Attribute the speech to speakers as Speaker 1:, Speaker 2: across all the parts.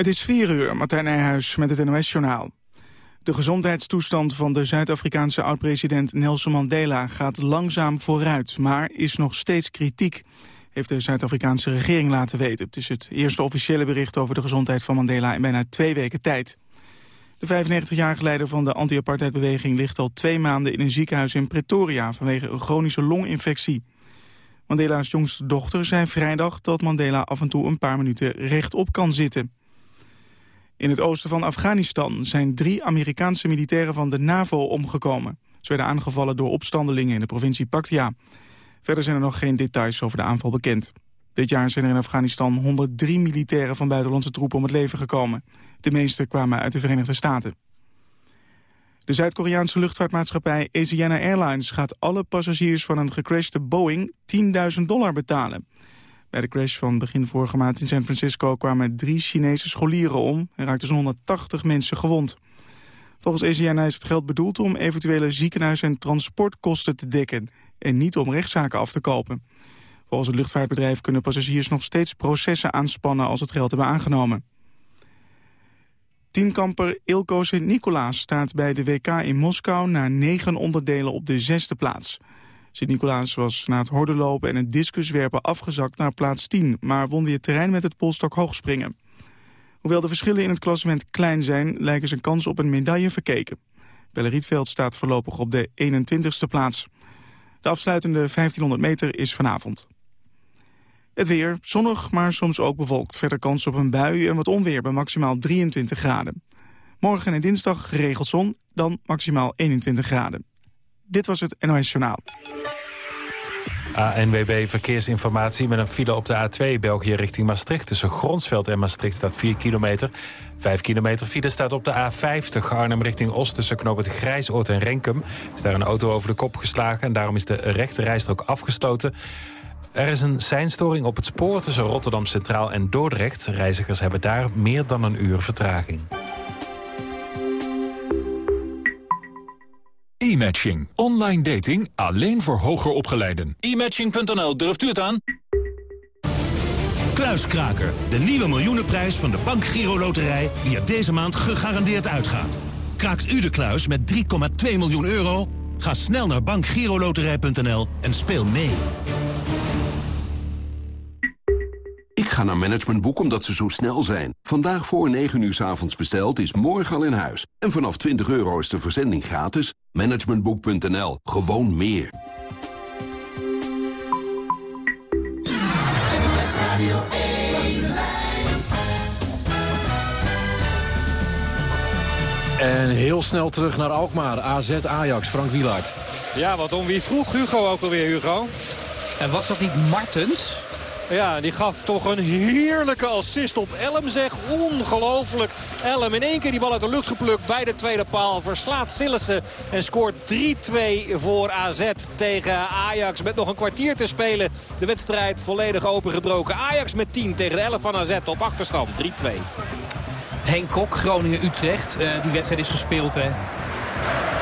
Speaker 1: Het is 4 uur, Martijn Nijhuis met het NOS-journaal. De gezondheidstoestand van de Zuid-Afrikaanse oud-president Nelson Mandela gaat langzaam vooruit, maar is nog steeds kritiek, heeft de Zuid-Afrikaanse regering laten weten. Het is het eerste officiële bericht over de gezondheid van Mandela in bijna twee weken tijd. De 95-jarige leider van de anti-apartheidbeweging ligt al twee maanden in een ziekenhuis in Pretoria vanwege een chronische longinfectie. Mandela's jongste dochter zei vrijdag dat Mandela af en toe een paar minuten rechtop kan zitten. In het oosten van Afghanistan zijn drie Amerikaanse militairen van de NAVO omgekomen. Ze werden aangevallen door opstandelingen in de provincie Paktia. Verder zijn er nog geen details over de aanval bekend. Dit jaar zijn er in Afghanistan 103 militairen van buitenlandse troepen om het leven gekomen. De meeste kwamen uit de Verenigde Staten. De Zuid-Koreaanse luchtvaartmaatschappij Asiana Airlines gaat alle passagiers van een gecrashte Boeing 10.000 dollar betalen. Bij de crash van begin vorige maand in San Francisco kwamen drie Chinese scholieren om en raakten zo'n 180 mensen gewond. Volgens Asiana is het geld bedoeld om eventuele ziekenhuis- en transportkosten te dekken en niet om rechtszaken af te kopen. Volgens het luchtvaartbedrijf kunnen passagiers nog steeds processen aanspannen als het geld hebben aangenomen. Tienkamper Ilko Sint-Nicolaas staat bij de WK in Moskou na negen onderdelen op de zesde plaats. Sint-Nicolaas was na het hordenlopen en het discuswerpen afgezakt naar plaats 10... maar won weer terrein met het polstok hoogspringen. Hoewel de verschillen in het klassement klein zijn... lijken zijn kans op een medaille verkeken. Belle Rietveld staat voorlopig op de 21ste plaats. De afsluitende 1500 meter is vanavond. Het weer, zonnig, maar soms ook bewolkt. Verder kans op een bui en wat onweer bij maximaal 23 graden. Morgen en dinsdag geregeld zon, dan maximaal 21 graden. Dit was het NOS Journaal.
Speaker 2: ANWB Verkeersinformatie met een file op de A2 België richting Maastricht. Tussen Gronsveld en Maastricht staat 4 kilometer. 5 kilometer file staat op de A50 Arnhem richting Oost... tussen knoop het Grijsoord en Renkum. Is daar een auto over de kop geslagen... en daarom is de rechte rijstrook afgestoten. Er is een seinstoring op het spoor tussen Rotterdam Centraal en Dordrecht. Reizigers hebben daar meer dan een uur vertraging.
Speaker 3: E-matching. Online dating alleen voor hoger opgeleiden.
Speaker 4: E-matching.nl, durft u het aan?
Speaker 5: Kluiskraker, de nieuwe miljoenenprijs van de Bank Giro Loterij... die er deze maand gegarandeerd uitgaat. Kraakt u de kluis met 3,2 miljoen euro? Ga snel naar bankgiroloterij.nl en speel mee.
Speaker 6: Ga naar Managementboek omdat ze zo snel zijn. Vandaag voor 9 uur s avonds besteld is morgen al in huis. En vanaf 20 euro is de verzending gratis. Managementboek.nl. Gewoon meer.
Speaker 7: En heel snel terug naar Alkmaar. AZ Ajax, Frank Wielaert.
Speaker 8: Ja, wat om wie vroeg Hugo ook alweer, Hugo.
Speaker 9: En was dat niet Martens?
Speaker 8: Ja, die gaf toch een heerlijke assist op Elm, zeg. Ongelooflijk. Elm in één keer die bal uit de lucht geplukt bij de tweede paal. Verslaat Sillissen en scoort 3-2 voor AZ tegen Ajax. Met nog een kwartier te spelen. De wedstrijd volledig opengebroken. Ajax met 10 tegen de 11 van AZ op achterstand. 3-2.
Speaker 9: Henk Kok, Groningen-Utrecht. Uh, die wedstrijd is gespeeld, hè?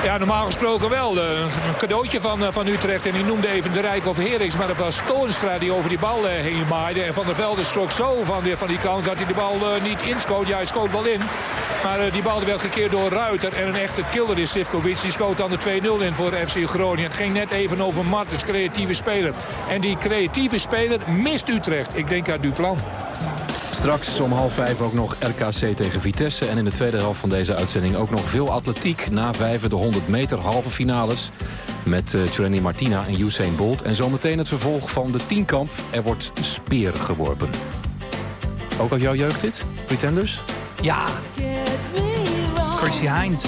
Speaker 10: Ja, normaal gesproken wel. Eh, een cadeautje van, eh, van Utrecht. En die noemde even de Rijk of Herings. Maar dat was Toornstra die over die bal heen maaide. En Van der Velde schrok zo van die, van die kant dat hij de bal niet inschoot. Ja, hij schoot wel in. Maar die bal werd gekeerd door Ruiter. En een echte killer is Sivkovic. Die schoot dan de 2-0 in voor FC Groningen. Het ging net even over Martens, creatieve speler. En die creatieve speler mist Utrecht. Ik denk aan Duplan.
Speaker 7: Straks om half vijf ook nog RKC tegen Vitesse. En in de tweede helft van deze uitzending ook nog veel atletiek. Na vijven de 100 meter halve finales. Met uh, Trenny Martina en Usain Bolt. En zometeen het vervolg van de tienkamp. Er wordt speer geworpen. Ook al jouw jeugd dit? Pretenders?
Speaker 9: Ja. Chrissy Heinz.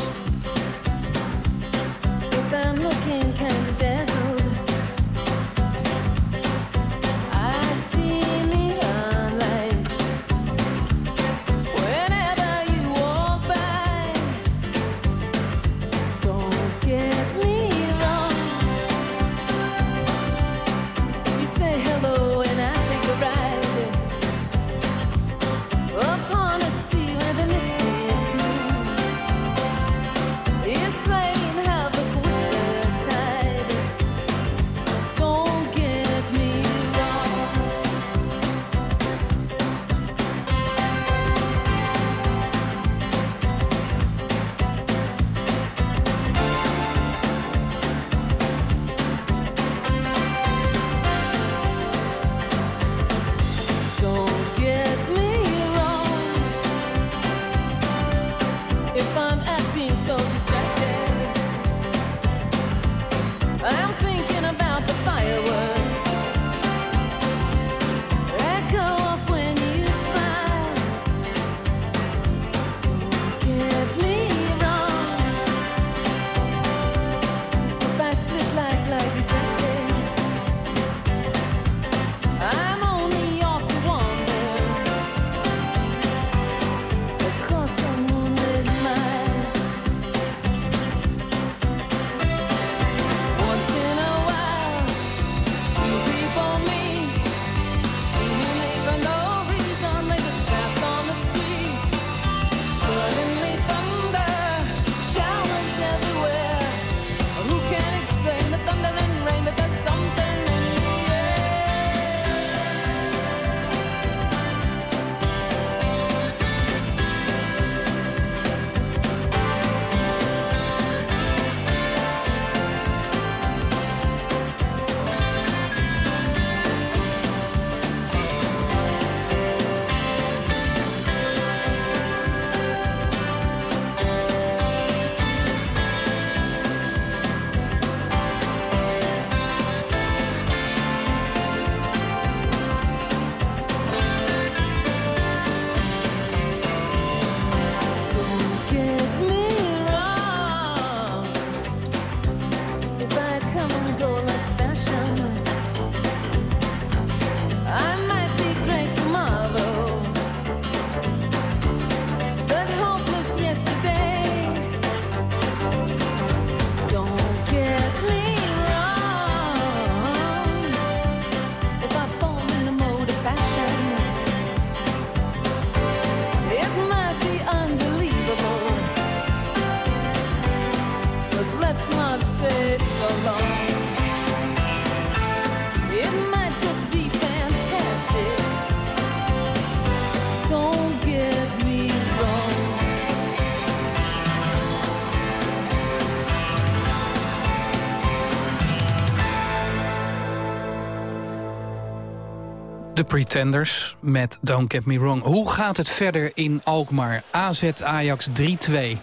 Speaker 9: De Pretenders met Don't Get Me Wrong. Hoe gaat het verder in Alkmaar? AZ Ajax 3-2.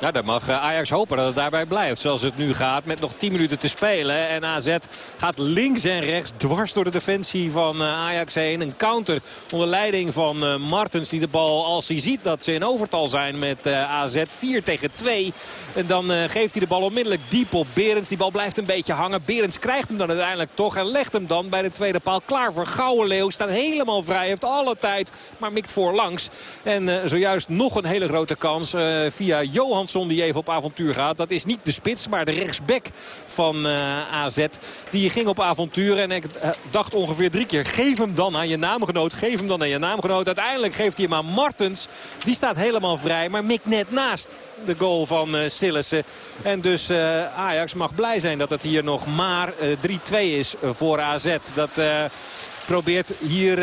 Speaker 8: Nou, dan mag eh, Ajax hopen dat het daarbij blijft. Zoals het nu gaat met nog 10 minuten te spelen. En AZ gaat links en rechts dwars door de defensie van eh, Ajax heen. Een counter onder leiding van eh, Martens die de bal als hij ziet dat ze in overtal zijn met AZ 4 tegen 2. En dan geeft hij de bal onmiddellijk diep op Berends. Die bal blijft een beetje hangen. Berends krijgt hem dan uiteindelijk toch en legt hem dan bij de tweede paal klaar voor Leeuw. Staat helemaal vrij, heeft alle tijd, maar mikt voorlangs. En zojuist nog een hele grote kans via Johan die even op avontuur gaat. Dat is niet de spits, maar de rechtsback van uh, eh, AZ. Die ging op avontuur en ik uh, dacht ongeveer drie keer... geef hem dan aan je naamgenoot, geef hem dan aan je naamgenoot. Uiteindelijk geeft hij hem aan Martens. Die staat helemaal vrij, maar mikt net naast de goal van uh, Sillissen. En dus Ajax mag blij zijn dat het hier nog maar 3-2 is voor AZ. Dat probeert hier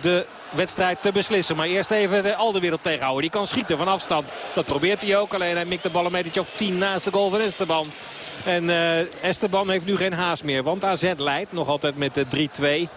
Speaker 8: de wedstrijd te beslissen. Maar eerst even de Alderwereld tegenhouden. Die kan schieten van afstand. Dat probeert hij ook. Alleen hij mikt de bal een metertje of 10 naast de goal van Esteban. En uh, Esteban heeft nu geen haast meer. Want AZ leidt nog altijd met de 3-2.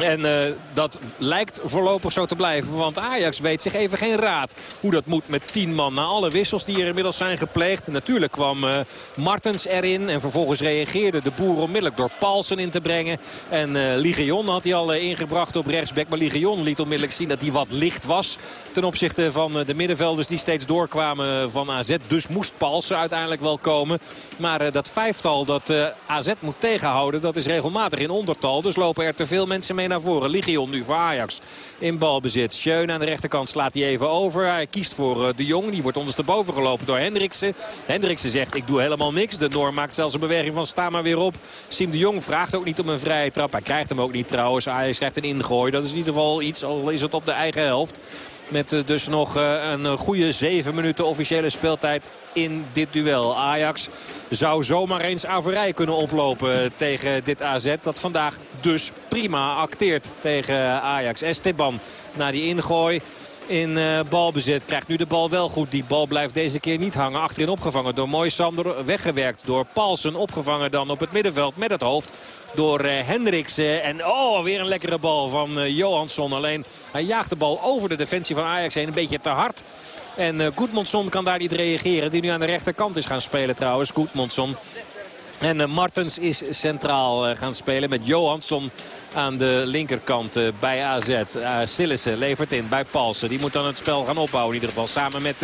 Speaker 8: En uh, dat lijkt voorlopig zo te blijven. Want Ajax weet zich even geen raad hoe dat moet met tien man. Na alle wissels die er inmiddels zijn gepleegd. Natuurlijk kwam uh, Martens erin. En vervolgens reageerde de boer onmiddellijk door Paulsen in te brengen. En uh, Ligion had hij al ingebracht op rechtsback. Maar Ligion liet onmiddellijk zien dat hij wat licht was. Ten opzichte van de middenvelders die steeds doorkwamen van AZ. Dus moest Paulsen uiteindelijk wel komen. Maar dat vijftal dat AZ moet tegenhouden. Dat is regelmatig in ondertal. Dus lopen er te veel mensen mee naar voren. Ligion nu voor Ajax in balbezit. Schöne aan de rechterkant slaat hij even over. Hij kiest voor eh, de Jong. Die wordt ondersteboven gelopen door Hendriksen. Hendriksen zegt ik doe helemaal niks. De Noor maakt zelfs een beweging van sta maar weer op. Siem de Jong vraagt ook niet om een vrije trap. Hij krijgt hem ook niet trouwens. Ajax krijgt een ingooi. Dat is in ieder geval iets. Al is het op de eigen helft. Met eh, dus nog eh, een goede zeven minuten officiële speeltijd in dit duel. Ajax zou zomaar eens averij kunnen oplopen tegen dit AZ. Dat vandaag dus prima acteert tegen Ajax. Esteban na die ingooi in uh, balbezit. Krijgt nu de bal wel goed. Die bal blijft deze keer niet hangen. Achterin opgevangen door Moisander. Weggewerkt door Paulsen. Opgevangen dan op het middenveld met het hoofd door uh, Hendriksen. En oh, weer een lekkere bal van Johansson. Alleen hij jaagt de bal over de defensie van Ajax heen. Een beetje te hard. En Goedmondson kan daar niet reageren. Die nu aan de rechterkant is gaan spelen trouwens. Goedmondson. En Martens is centraal gaan spelen met Johansson aan de linkerkant eh, bij AZ. Uh, Sillissen levert in bij Paulsen. Die moet dan het spel gaan opbouwen in ieder geval. Samen met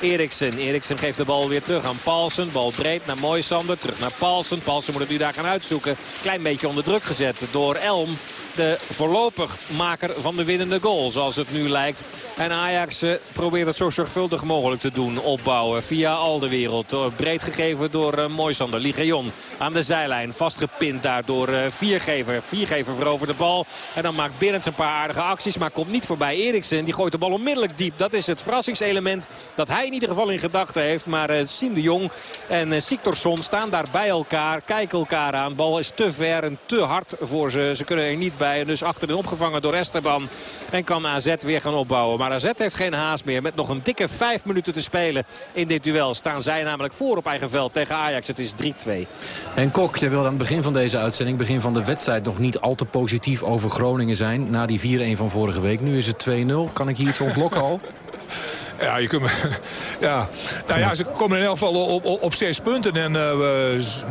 Speaker 8: Eriksen. Eriksen geeft de bal weer terug aan Paulsen. Bal breed naar Moisander. Terug naar Paulsen. Paulsen moet het nu daar gaan uitzoeken. Klein beetje onder druk gezet door Elm. De voorlopig maker van de winnende goal. Zoals het nu lijkt. En Ajax uh, probeert het zo zorgvuldig mogelijk te doen. Opbouwen via al de wereld. breed gegeven door uh, Moisander. Ligeon aan de zijlijn. Vastgepind daar door Viergever. Viergever over de bal. En dan maakt Berends een paar aardige acties. Maar komt niet voorbij Eriksen. Die gooit de bal onmiddellijk diep. Dat is het verrassingselement dat hij in ieder geval in gedachten heeft. Maar Siem de Jong en Siktorsson staan daar bij elkaar. Kijken elkaar aan. De bal is te ver en te hard voor ze. Ze kunnen er niet bij. En dus achterin opgevangen door Esteban. En kan AZ weer gaan opbouwen. Maar AZ heeft geen haast meer. Met nog een dikke vijf minuten te spelen in dit duel. Staan zij namelijk voor op eigen veld tegen Ajax. Het is 3-2.
Speaker 7: En Kok, jij wilde aan het begin van deze uitzending... begin van de wedstrijd nog niet al te positief over Groningen zijn... na die 4-1 van vorige week. Nu is het 2-0. Kan ik hier iets ontlokken al?
Speaker 10: Ja, je kunt, ja. Nou ja, ze komen in elk geval op, op, op zes punten. En uh,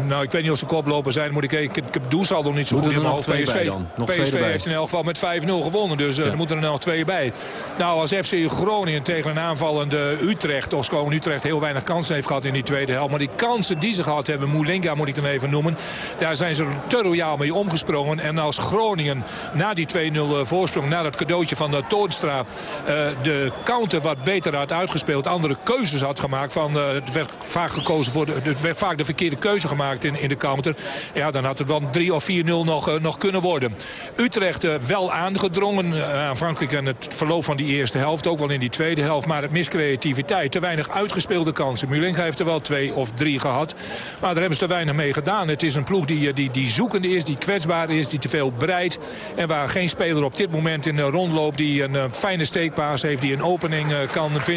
Speaker 10: nou, ik weet niet of ze koploper zijn. Moet ik, ik, ik heb doelsaldo nog niet zo
Speaker 7: Moeten
Speaker 10: goed
Speaker 7: in mijn hoofd. PSV,
Speaker 10: nog PSV heeft in elk geval met 5-0 gewonnen. Dus uh, er moeten er nog twee bij. Nou, als FC Groningen tegen een aanvallende Utrecht... of gewoon Utrecht heel weinig kansen heeft gehad in die tweede helft. Maar die kansen die ze gehad hebben, Moulenga moet ik dan even noemen... daar zijn ze te royaal mee omgesprongen. En als Groningen na die 2-0 voorsprong... na dat cadeautje van de Toornstra... de counter wat beter had uitgespeeld, andere keuzes had gemaakt. Van, uh, het werd vaak gekozen voor de, het werd vaak de verkeerde keuze gemaakt in, in de counter. Ja, dan had het wel 3 of 4-0 nog, uh, nog kunnen worden. Utrecht uh, wel aangedrongen. aanvankelijk in het verloop van die eerste helft. Ook wel in die tweede helft. Maar het miscreativiteit. Te weinig uitgespeelde kansen. Mulinga heeft er wel twee of drie gehad. Maar daar hebben ze te weinig mee gedaan. Het is een ploeg die, die, die zoekende is, die kwetsbaar is, die te veel breidt. En waar geen speler op dit moment in de rondloop die een fijne steekpaas heeft, die een opening kan vinden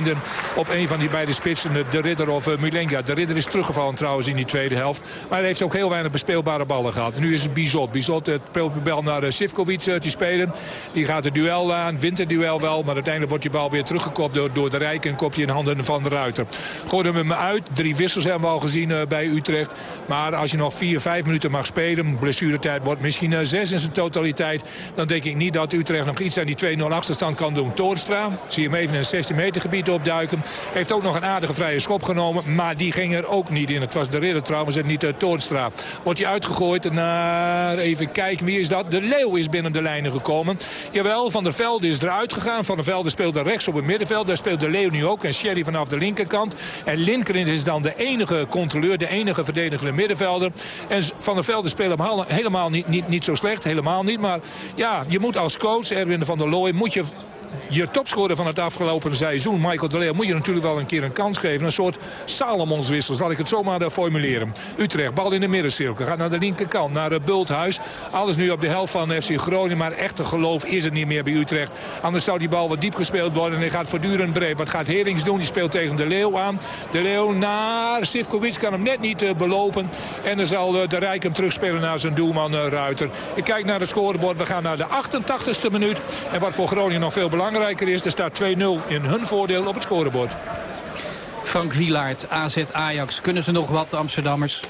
Speaker 10: op een van die beide spitsen. De Ridder of Mulenga. De Ridder is teruggevallen trouwens in die tweede helft. Maar hij heeft ook heel weinig bespeelbare ballen gehad. nu is het Bizot. Bizot speelt de bal naar Sivkovic te spelen. Die gaat het duel aan, wint het duel wel. Maar uiteindelijk wordt die bal weer teruggekopt door, door de Rijk. En kopt hij in handen van de Ruiter. Gooide hem uit. Drie wissels hebben we al gezien bij Utrecht. Maar als je nog vier, vijf minuten mag spelen. Blessuretijd wordt misschien zes in zijn totaliteit. Dan denk ik niet dat Utrecht nog iets aan die 2-0 achterstand kan doen. Toornstra, zie hem even in het 16 meter gebied opduiken. Heeft ook nog een aardige vrije schop genomen. Maar die ging er ook niet in. Het was de ridder trouwens en niet de Toornstra. Wordt hij uitgegooid naar, even kijken, wie is dat? De Leeuw is binnen de lijnen gekomen. Jawel, Van der Velde is eruit gegaan. Van der Velde speelde rechts op het middenveld. Daar speelt de Leeuw nu ook. En Sherry vanaf de linkerkant. En Lindgren is dan de enige controleur, de enige verdedigende middenvelder. En Van der Velde speelt hem helemaal niet, niet, niet zo slecht. Helemaal niet. Maar ja, je moet als coach, Erwin van der Looy, moet je je topscorer van het afgelopen seizoen, Michael de Leeuw, moet je natuurlijk wel een keer een kans geven. Een soort Salomonswissel, zal ik het zomaar eh, formuleren. Utrecht, bal in de middencirkel, gaat naar de linkerkant, naar uh, Bulthuis. Alles nu op de helft van FC Groningen, maar echte geloof is er niet meer bij Utrecht. Anders zou die bal wat diep gespeeld worden en hij gaat voortdurend breed. Wat gaat Herings doen? Die speelt tegen de Leeuw aan. De Leeuw naar Sivkovic kan hem net niet uh, belopen. En dan zal de Rijk hem terugspelen naar zijn doelman Ruiter. Ik kijk naar het scorebord. We gaan naar de 88ste minuut. En wat voor Groningen nog veel belangrijker belangrijker is, er staat 2-0 in hun voordeel op het scorebord.
Speaker 9: Frank Wielaert, AZ Ajax. Kunnen ze nog wat, de Amsterdammers?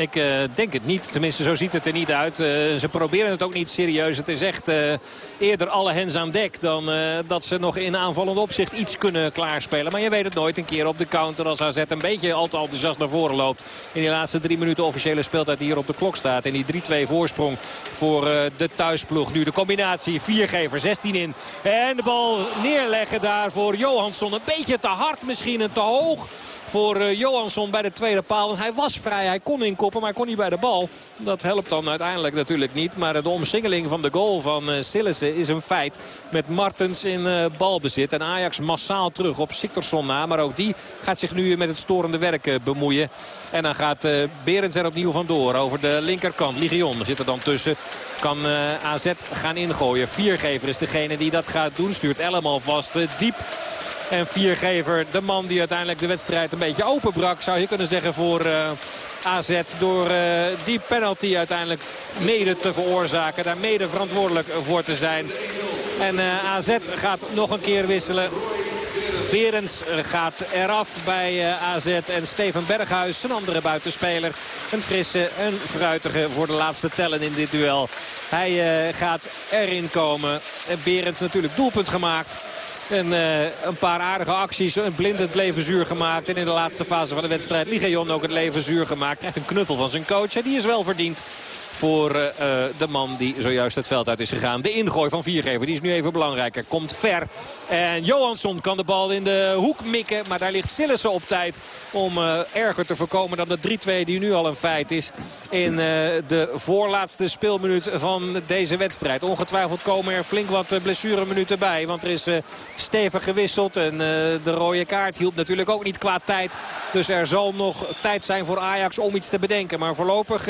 Speaker 8: Ik uh, denk het niet. Tenminste, zo ziet het er niet uit. Uh, ze proberen het ook niet serieus. Het is echt uh, eerder alle hens aan dek dan dat ze nog in aanvallend opzicht iets kunnen klaarspelen. Maar je weet het nooit. Een keer op de counter als AZ een beetje al te enthousiast naar voren loopt. In die laatste drie minuten officiële speeltijd die hier op de klok staat. En die 3-2 voorsprong voor de thuisploeg. Nu de combinatie. Viergever, 16 in. En de bal neerleggen daar voor Johansson. Een beetje te hard misschien en te hoog voor uh, Johansson bij de tweede paal. Hij was vrij, hij kon inkoppen, maar kon niet bij de bal. Dat helpt dan uiteindelijk natuurlijk niet. Maar de omsingeling van de goal van uh, Sillissen is een feit. Met Martens in uh, balbezit. En Ajax massaal terug op Siktorsson na. Maar ook die gaat zich nu met het storende werk bemoeien. En dan gaat Berends er opnieuw vandoor over de linkerkant. Ligion zit er dan tussen. Kan AZ gaan ingooien. Viergever is degene die dat gaat doen. Stuurt Elleman vast diep en viergever, de man die uiteindelijk de wedstrijd een beetje openbrak, zou je kunnen zeggen voor uh, AZ. Door uh, die penalty uiteindelijk mede te veroorzaken. Daar mede verantwoordelijk voor te zijn. En uh, eh, AZ gaat nog een keer wisselen. Berends gaat eraf bij AZ. En Steven Berghuis, een andere buitenspeler. Een frisse, een fruitige voor de laatste tellen in dit duel. Hij gaat erin komen. Berends natuurlijk doelpunt gemaakt. En uh, een paar aardige acties. Een blindend leven zuur gemaakt. En in de laatste fase van de wedstrijd Ligeon ook het leven zuur gemaakt. Krijgt een knuffel van zijn coach. En die is wel verdiend voor uh, de man die zojuist het veld uit is gegaan. De ingooi van Viergever, die is nu even belangrijker. Komt ver. En Johansson kan de bal in de hoek mikken. Maar daar ligt Sillissen op tijd om uh, erger te voorkomen dan de 3-2 die nu al een feit is. In de voorlaatste speelminuut van deze wedstrijd. Ongetwijfeld komen er flink wat blessureminuten bij. Want er is stevig gewisseld. En de rode kaart hielp natuurlijk ook niet qua tijd. Dus er zal nog tijd zijn voor Ajax om iets te bedenken. Maar voorlopig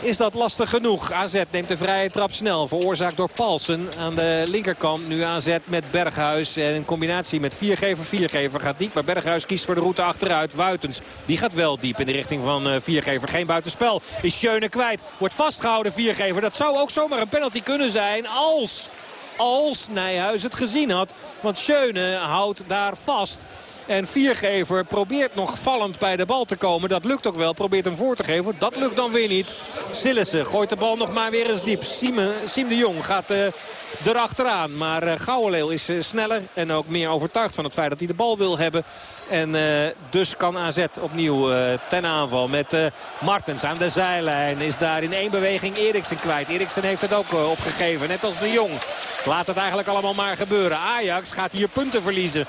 Speaker 8: is dat lastig genoeg. AZ neemt de vrije trap snel. Veroorzaakt door Paulsen aan de linkerkant. Nu AZ met Berghuis. En in combinatie met viergever. Viergever gaat diep. Maar Berghuis kiest voor de route achteruit. Wuitens. Die gaat wel diep in de richting van uh, Viergever. Geen buitenspel. Is Schöne kwijt. Wordt vastgehouden Viergever. Dat zou ook zomaar een penalty kunnen zijn. Als als Nijhuis het gezien had. Want Schöne houdt daar vast. En Viergever probeert nog vallend bij de bal te komen. Dat lukt ook wel. Probeert hem voor te geven. Dat lukt dan weer niet. Sillissen gooit de bal nog maar weer eens diep. Siem, de Jong gaat uh, erachteraan. Maar uh, is uh, sneller en ook meer overtuigd van het feit dat hij de bal wil hebben. En dus kan AZ opnieuw ten aanval met Martens aan de zijlijn. Is daar in één beweging Eriksen kwijt. Eriksen heeft het ook opgegeven. Net als de Jong. Laat het eigenlijk allemaal maar gebeuren. Ajax gaat hier punten verliezen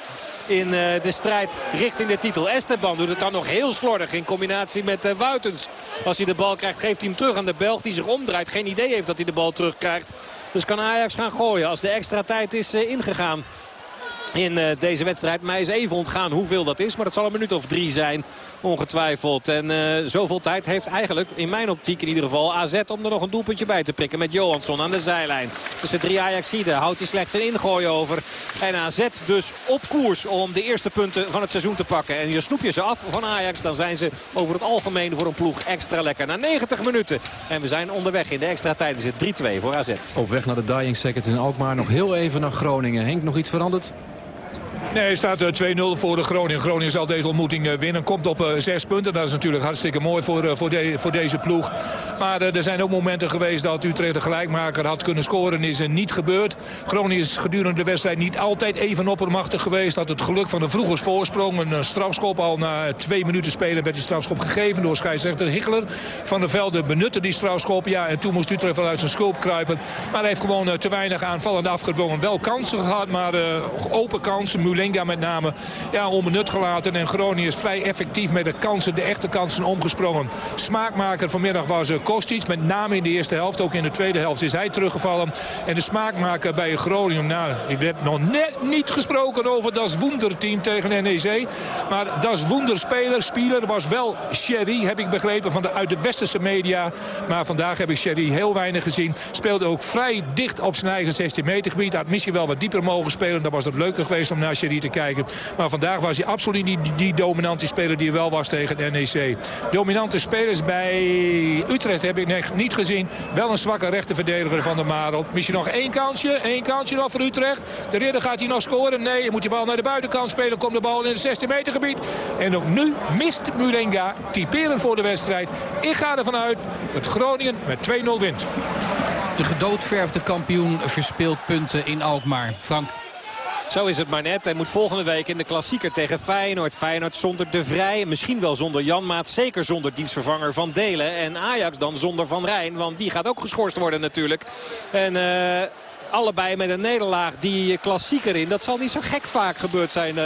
Speaker 8: in eh, de strijd richting de titel. Esteban doet het dan nog heel slordig in combinatie met uh, Wuitens. Als hij de bal krijgt geeft hij hem terug aan de Belg die zich omdraait. Geen idee heeft dat hij de bal terugkrijgt. Dus kan Ajax gaan gooien als de extra tijd is uh, ingegaan. in deze wedstrijd. Mij is even ontgaan hoeveel dat is. Maar het zal een minuut of drie zijn. Ongetwijfeld. En uh, zoveel tijd heeft eigenlijk in mijn optiek in ieder geval AZ om er nog een doelpuntje bij te prikken. Met Johansson aan de zijlijn. Tussen drie Ajaxiden houdt hij slechts een ingooi over. En AZ dus op koers om de eerste punten van het seizoen te pakken. En je snoep je ze af van Ajax. Dan zijn ze over het algemeen voor een ploeg extra lekker. Na 90 minuten. En we zijn onderweg in de extra tijd. Is het 3-2 voor AZ.
Speaker 7: Op weg naar de dying seconds in Alkmaar. Nog heel even naar Groningen. Henk, nog iets veranderd?
Speaker 10: Nee, staat 2-0 eh, voor de Groningen. Groningen zal deze ontmoeting eh, winnen. Komt op zes punten. Dat is natuurlijk hartstikke mooi voor, voor, de, voor deze ploeg. Maar er zijn ook momenten geweest dat Utrecht de gelijkmaker had kunnen scoren. Is niet gebeurd. Groningen is gedurende de wedstrijd niet altijd even oppermachtig geweest. Had het geluk van een vroege voorsprong. Een strafschop al na twee minuten spelen werd die strafschop gegeven door scheidsrechter Higgler. Van der Velde benutte die strafschop. Ja, en toen moest Utrecht vanuit zijn schulp kruipen. Maar hij heeft gewoon te weinig aanvallend afgedwongen. Wel kansen gehad, maar open kansen. Met name ja, onbenut gelaten. En Groningen is vrij effectief met de kansen, de echte kansen omgesprongen. Smaakmaker vanmiddag was uh, Kostic. Met name in de eerste helft. Ook in de tweede helft is hij teruggevallen. En de smaakmaker bij Groningen. Nou, ik heb nog net niet gesproken over das Wunderteam tegen NEC. Maar das Wunderspeler, speler was wel Sherry, heb ik begrepen, van de, uit de westerse media. Maar vandaag heb ik Sherry heel weinig gezien. Speelde ook vrij dicht op zijn eigen 16 meter gebied. Had misschien wel wat dieper mogen spelen. Dat was het leuker geweest om naar Sherry te kijken. Maar vandaag was hij absoluut niet die, dominante speler die hij wel was tegen NEC. Dominante spelers bij Utrecht heb ik niet gezien. Wel een zwakke rechterverdediger van de Marel. Misschien nog één kansje. één kansje nog voor Utrecht. De ridder gaat hij nog scoren. Nee, je moet die bal naar de buitenkant spelen. Komt de bal in het 16 meter gebied. En ook nu mist Murenga. Typerend voor de wedstrijd. Ik ga ervan uit dat Groningen met 2-0 wint.
Speaker 9: De gedoodverfde kampioen verspeelt punten in Alkmaar. Frank.
Speaker 8: Zo is het maar net. Hij moet volgende week in de klassieker tegen Feyenoord. Feyenoord zonder De Vrij. Misschien wel zonder Jan Maat. Zeker zonder dienstvervanger Van Delen. En Ajax dan zonder Van Rijn. Want die gaat ook geschorst worden natuurlijk. En... Uh, allebei met een nederlaag die klassieker in. Dat zal niet zo gek vaak gebeurd zijn uh,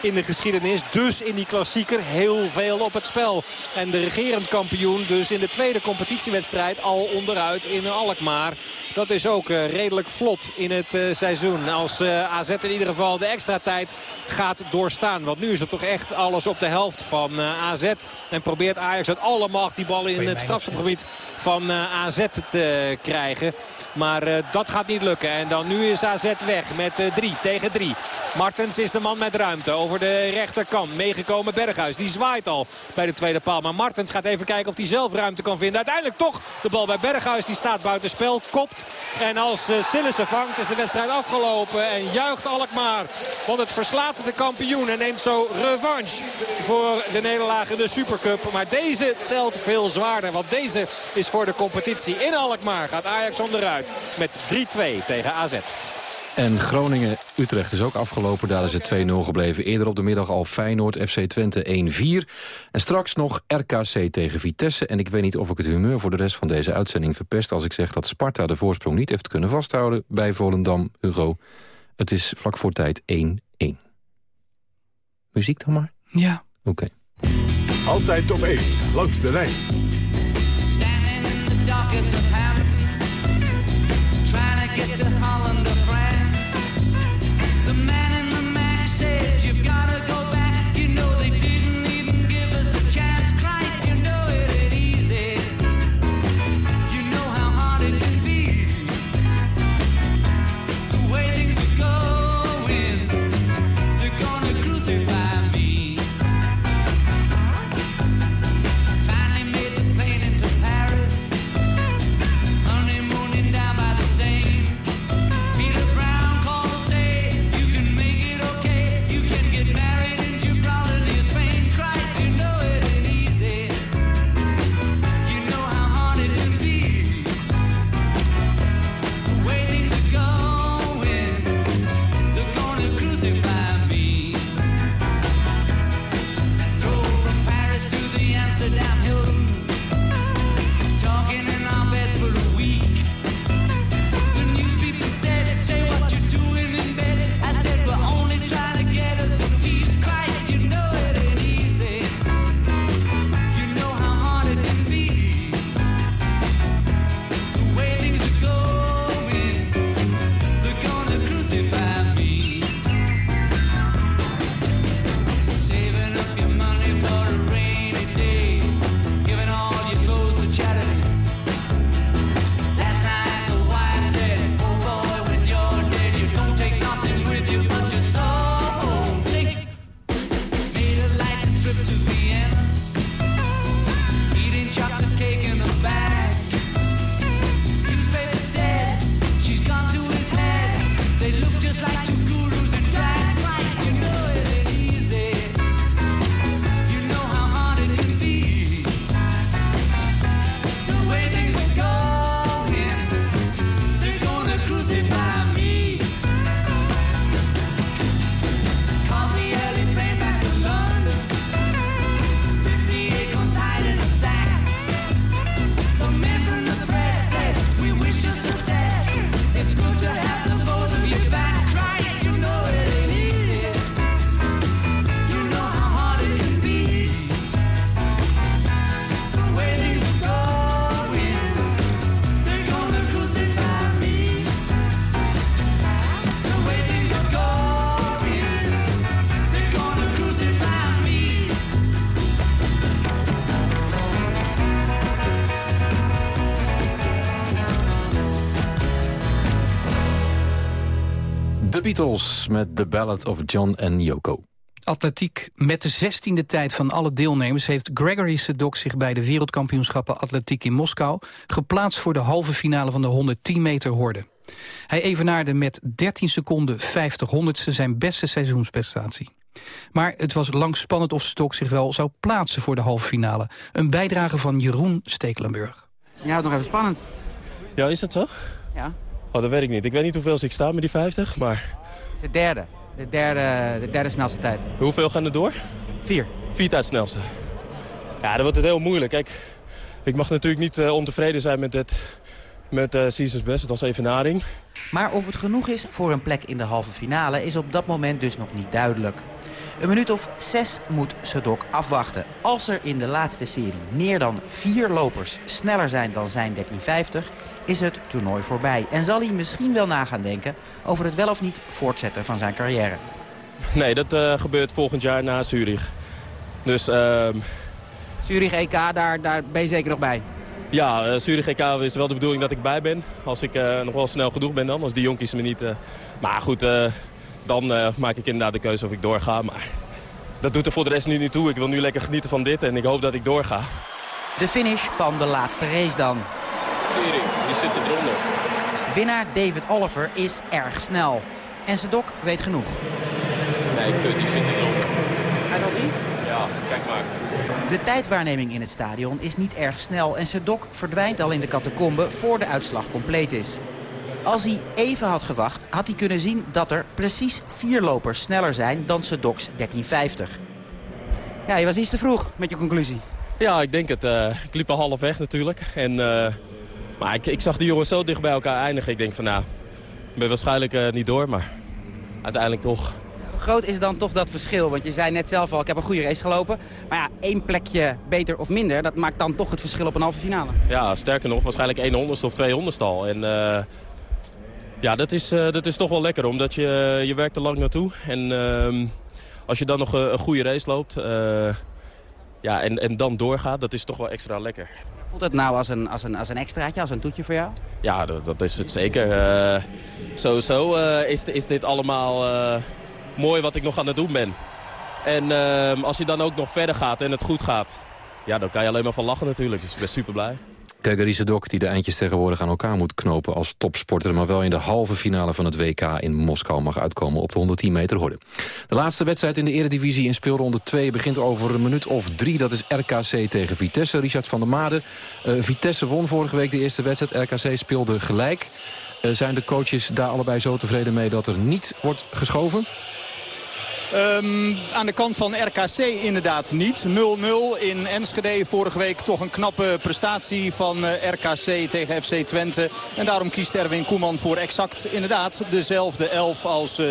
Speaker 8: in de geschiedenis. Dus in die klassieker heel veel op het spel. En de regerend kampioen dus in de tweede competitiewedstrijd al onderuit in Alkmaar. Dat is ook uh, redelijk vlot in het uh, seizoen. Als AZ in ieder geval de extra tijd gaat doorstaan. Want nu is het toch echt alles op de helft van AZ. En probeert Ajax uit alle macht die bal in het strafschopgebied van AZ te krijgen. Maar dat gaat niet lukken. En dan nu is AZ weg met 3 tegen 3. Martens is de man met ruimte over de rechterkant. Meegekomen Berghuis. Die zwaait al bij de tweede paal. Maar Martens gaat even kijken of hij zelf ruimte kan vinden. Uiteindelijk toch de bal bij Berghuis. Die staat buiten spel. Kopt. En als uh, Sillissen vangt is de wedstrijd afgelopen. En juicht Alkmaar. Want het verslaat de kampioen. En neemt zo revanche voor de nederlaag in de Supercup. Maar deze telt veel zwaarder. Want deze is voor de competitie in Alkmaar. Gaat Ajax onderuit met 3-2 tegen AZ.
Speaker 7: En Groningen-Utrecht is ook afgelopen. Daar is het 2-0 gebleven. Eerder op de middag al Feyenoord, FC Twente 1-4. En straks nog RKC tegen Vitesse. En ik weet niet of ik het humeur voor de rest van deze uitzending verpest... als ik zeg dat Sparta de voorsprong niet heeft kunnen vasthouden... bij Volendam, Hugo. Het is vlak voor tijd 1-1. Muziek dan maar?
Speaker 9: Ja.
Speaker 7: Oké.
Speaker 11: Altijd op 1, langs de lijn.
Speaker 7: Beatles met The Ballad of John en Yoko.
Speaker 9: Atletiek. Met de zestiende tijd van alle deelnemers heeft Gregory Sedok zich bij de wereldkampioenschappen atletiek in Moskou geplaatst voor de halve finale van de 110 meter horde. Hij evenaarde met 13 seconden 50 honderdste zijn beste seizoensprestatie. Maar het was lang spannend of Stok zich wel zou plaatsen voor de halve finale. Een bijdrage van Jeroen Stekelenburg.
Speaker 12: Ja, nog even spannend.
Speaker 13: Ja, is dat zo?
Speaker 12: Ja.
Speaker 13: Oh, dat weet ik niet. Ik weet niet hoeveel ik sta met die 50, maar...
Speaker 12: Het is de derde. De derde, de derde snelste tijd.
Speaker 13: Hoeveel gaan er door?
Speaker 12: Vier.
Speaker 13: Vier tijd snelste. Ja, dan wordt het heel moeilijk. Kijk, ik mag natuurlijk niet uh, ontevreden zijn met het met uh, Seasons Best. Het was evenaring.
Speaker 12: Maar of het genoeg is voor een plek in de halve finale is op dat moment dus nog niet duidelijk. Een minuut of zes moet Sedok afwachten. Als er in de laatste serie meer dan vier lopers sneller zijn dan zijn 13.50... is het toernooi voorbij. En zal hij misschien wel na gaan denken over het wel of niet voortzetten van zijn carrière.
Speaker 13: Nee, dat uh, gebeurt volgend jaar na Zurich. Dus... Uh...
Speaker 12: Zurich EK, daar, daar ben je zeker nog bij?
Speaker 13: Ja, uh, Zurich EK is wel de bedoeling dat ik bij ben. Als ik uh, nog wel snel genoeg ben dan, als die jonkies me niet... Maar goed, dan maak ik inderdaad de keuze of ik doorga. Maar dat doet er voor de rest nu niet toe. Ik wil nu lekker genieten van dit en ik hoop dat ik doorga.
Speaker 12: De finish van de laatste race dan.
Speaker 13: Die zit eronder.
Speaker 12: Winnaar David Oliver is erg snel. En Sedok weet genoeg.
Speaker 13: Nee, kut, die zit eronder.
Speaker 12: Al zien?
Speaker 13: Ja, kijk maar.
Speaker 12: De tijdwaarneming in het stadion is niet erg snel en Sedok verdwijnt al in de catacombe voor de uitslag compleet is. Als hij even had gewacht, had hij kunnen zien dat er precies vier lopers sneller zijn dan Sedoks 1350. Ja, je was iets te vroeg met je conclusie.
Speaker 13: Ja, ik denk het. Uh, ik liep al half weg natuurlijk. En, uh, maar ik, ik, zag die jongens zo dicht bij elkaar eindigen. Ik denk van nou, ik ben waarschijnlijk uh, niet door, maar uiteindelijk toch.
Speaker 12: Hoe groot is dan toch dat verschil? Want je zei net zelf al, ik heb een goede race gelopen. Maar ja, één plekje beter of minder, dat maakt dan toch het verschil op een halve finale.
Speaker 13: Ja, sterker nog, waarschijnlijk 1 honderdste of 200 al. En ja, dat is, uh, dat is toch wel lekker, omdat je, je werkt er lang naartoe. En uh, als je dan nog een, een goede race loopt uh, ja, en, en dan doorgaat, dat is toch wel extra lekker.
Speaker 12: Voelt het nou als een, als een, als een extraatje, als een toetje voor jou?
Speaker 13: Ja, dat, is het zeker. sowieso is, is dit allemaal mooi wat ik nog aan het doen ben. En ehm, als je dan ook nog verder gaat en het goed gaat, ja, dan kan je alleen maar van lachen natuurlijk. Dus ik ben super blij.
Speaker 7: Gregory Sedok die de eindjes tegenwoordig aan elkaar moet knopen als topsporter... maar wel in de halve finale van het WK in Moskou mag uitkomen op de 110 meter horde. De laatste wedstrijd in de eredivisie in speelronde 2 begint over een minuut of drie. Dat is RKC tegen Vitesse. Richard van der Made. Uh, Vitesse won vorige week de eerste wedstrijd. RKC speelde gelijk. Uh, zijn de coaches daar allebei zo tevreden mee dat er niet wordt geschoven?
Speaker 14: Um, aan de kant van RKC inderdaad niet. 0-0 in Enschede. Vorige week toch een knappe prestatie van uh, RKC tegen FC Twente. En daarom kiest Erwin Koeman voor exact inderdaad dezelfde elf als uh,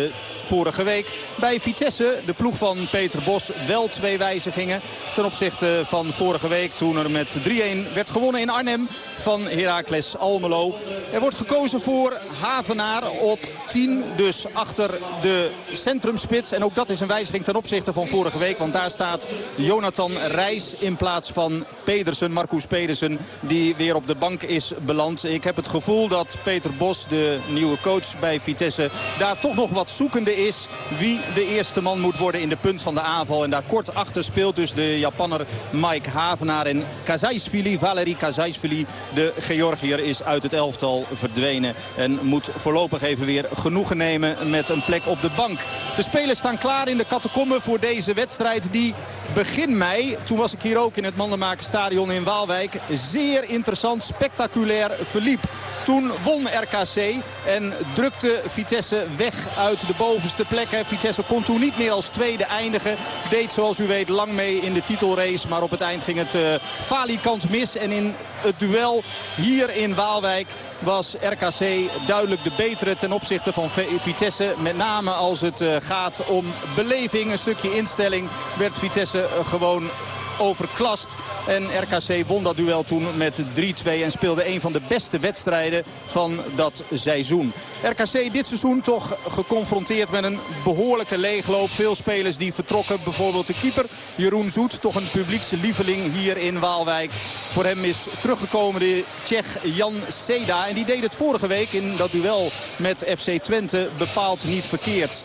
Speaker 14: vorige week. Bij Vitesse, de ploeg van Peter Bos, wel twee wijzigingen. Ten opzichte van vorige week toen er met 3-1 werd gewonnen in Arnhem van Heracles Almelo. Er wordt gekozen voor Havenaar op 10. Dus achter de centrumspits. En ook dat is een wijziging ten opzichte van vorige week. Want daar staat Jonathan Reis in plaats van Pedersen, Marcus Pedersen. Die weer op de bank is beland. Ik heb het gevoel dat Peter Bos, de nieuwe coach bij Vitesse... daar toch nog wat zoekende is wie de eerste man moet worden in de punt van de aanval. En daar kort achter speelt dus de Japanner Mike Havenaar. En Kazaisvili, Valery Kazaisvili, de Georgiër, is uit het elftal verdwenen. En moet voorlopig even weer genoegen nemen met een plek op de bank. De spelers staan klaar in de catacombe voor deze wedstrijd die begin mei, toen was ik hier ook in het Mandenmakerstadion in Waalwijk, zeer interessant, spectaculair verliep. Toen won RKC en drukte Vitesse weg uit de bovenste plekken. Vitesse kon toen niet meer als tweede eindigen. Deed zoals u weet lang mee in de titelrace. Maar op het eind ging het uh, falikant mis. En in het duel hier in Waalwijk was RKC duidelijk de betere ten opzichte van Vitesse. Met name als het uh, gaat om beleving, een stukje instelling, werd Vitesse uh, gewoon overklast. En RKC won dat duel toen met 3-2 en speelde een van de beste wedstrijden van dat seizoen. RKC dit seizoen toch geconfronteerd met een behoorlijke leegloop. Veel spelers die vertrokken. Bijvoorbeeld de keeper Jeroen Zoet. Toch een publiekslieveling hier in Waalwijk. Voor hem is teruggekomen de Tsjech Jan Seda. En die deed het vorige week in dat duel met FC Twente bepaald niet verkeerd.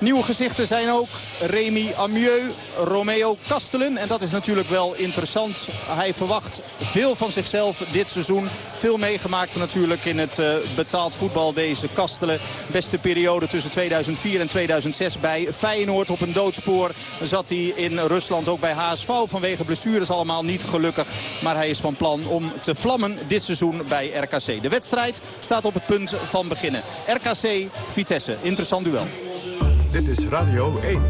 Speaker 14: Nieuwe gezichten zijn ook Remy Amieux, Romeo Kastelen. En dat is natuurlijk wel interessant. Hij verwacht veel van zichzelf dit seizoen. Veel meegemaakt natuurlijk in het uh, betaald voetbal deze Kastelen. Beste periode tussen 2004 en 2006 bij Feyenoord op een doodspoor. Zat hij in Rusland ook bij HSV vanwege blessures allemaal niet gelukkig. Maar hij is van plan om te vlammen dit seizoen bij RKC. De wedstrijd staat op het punt van beginnen. RKC Vitesse, interessant duel.
Speaker 11: Dit is Radio 1.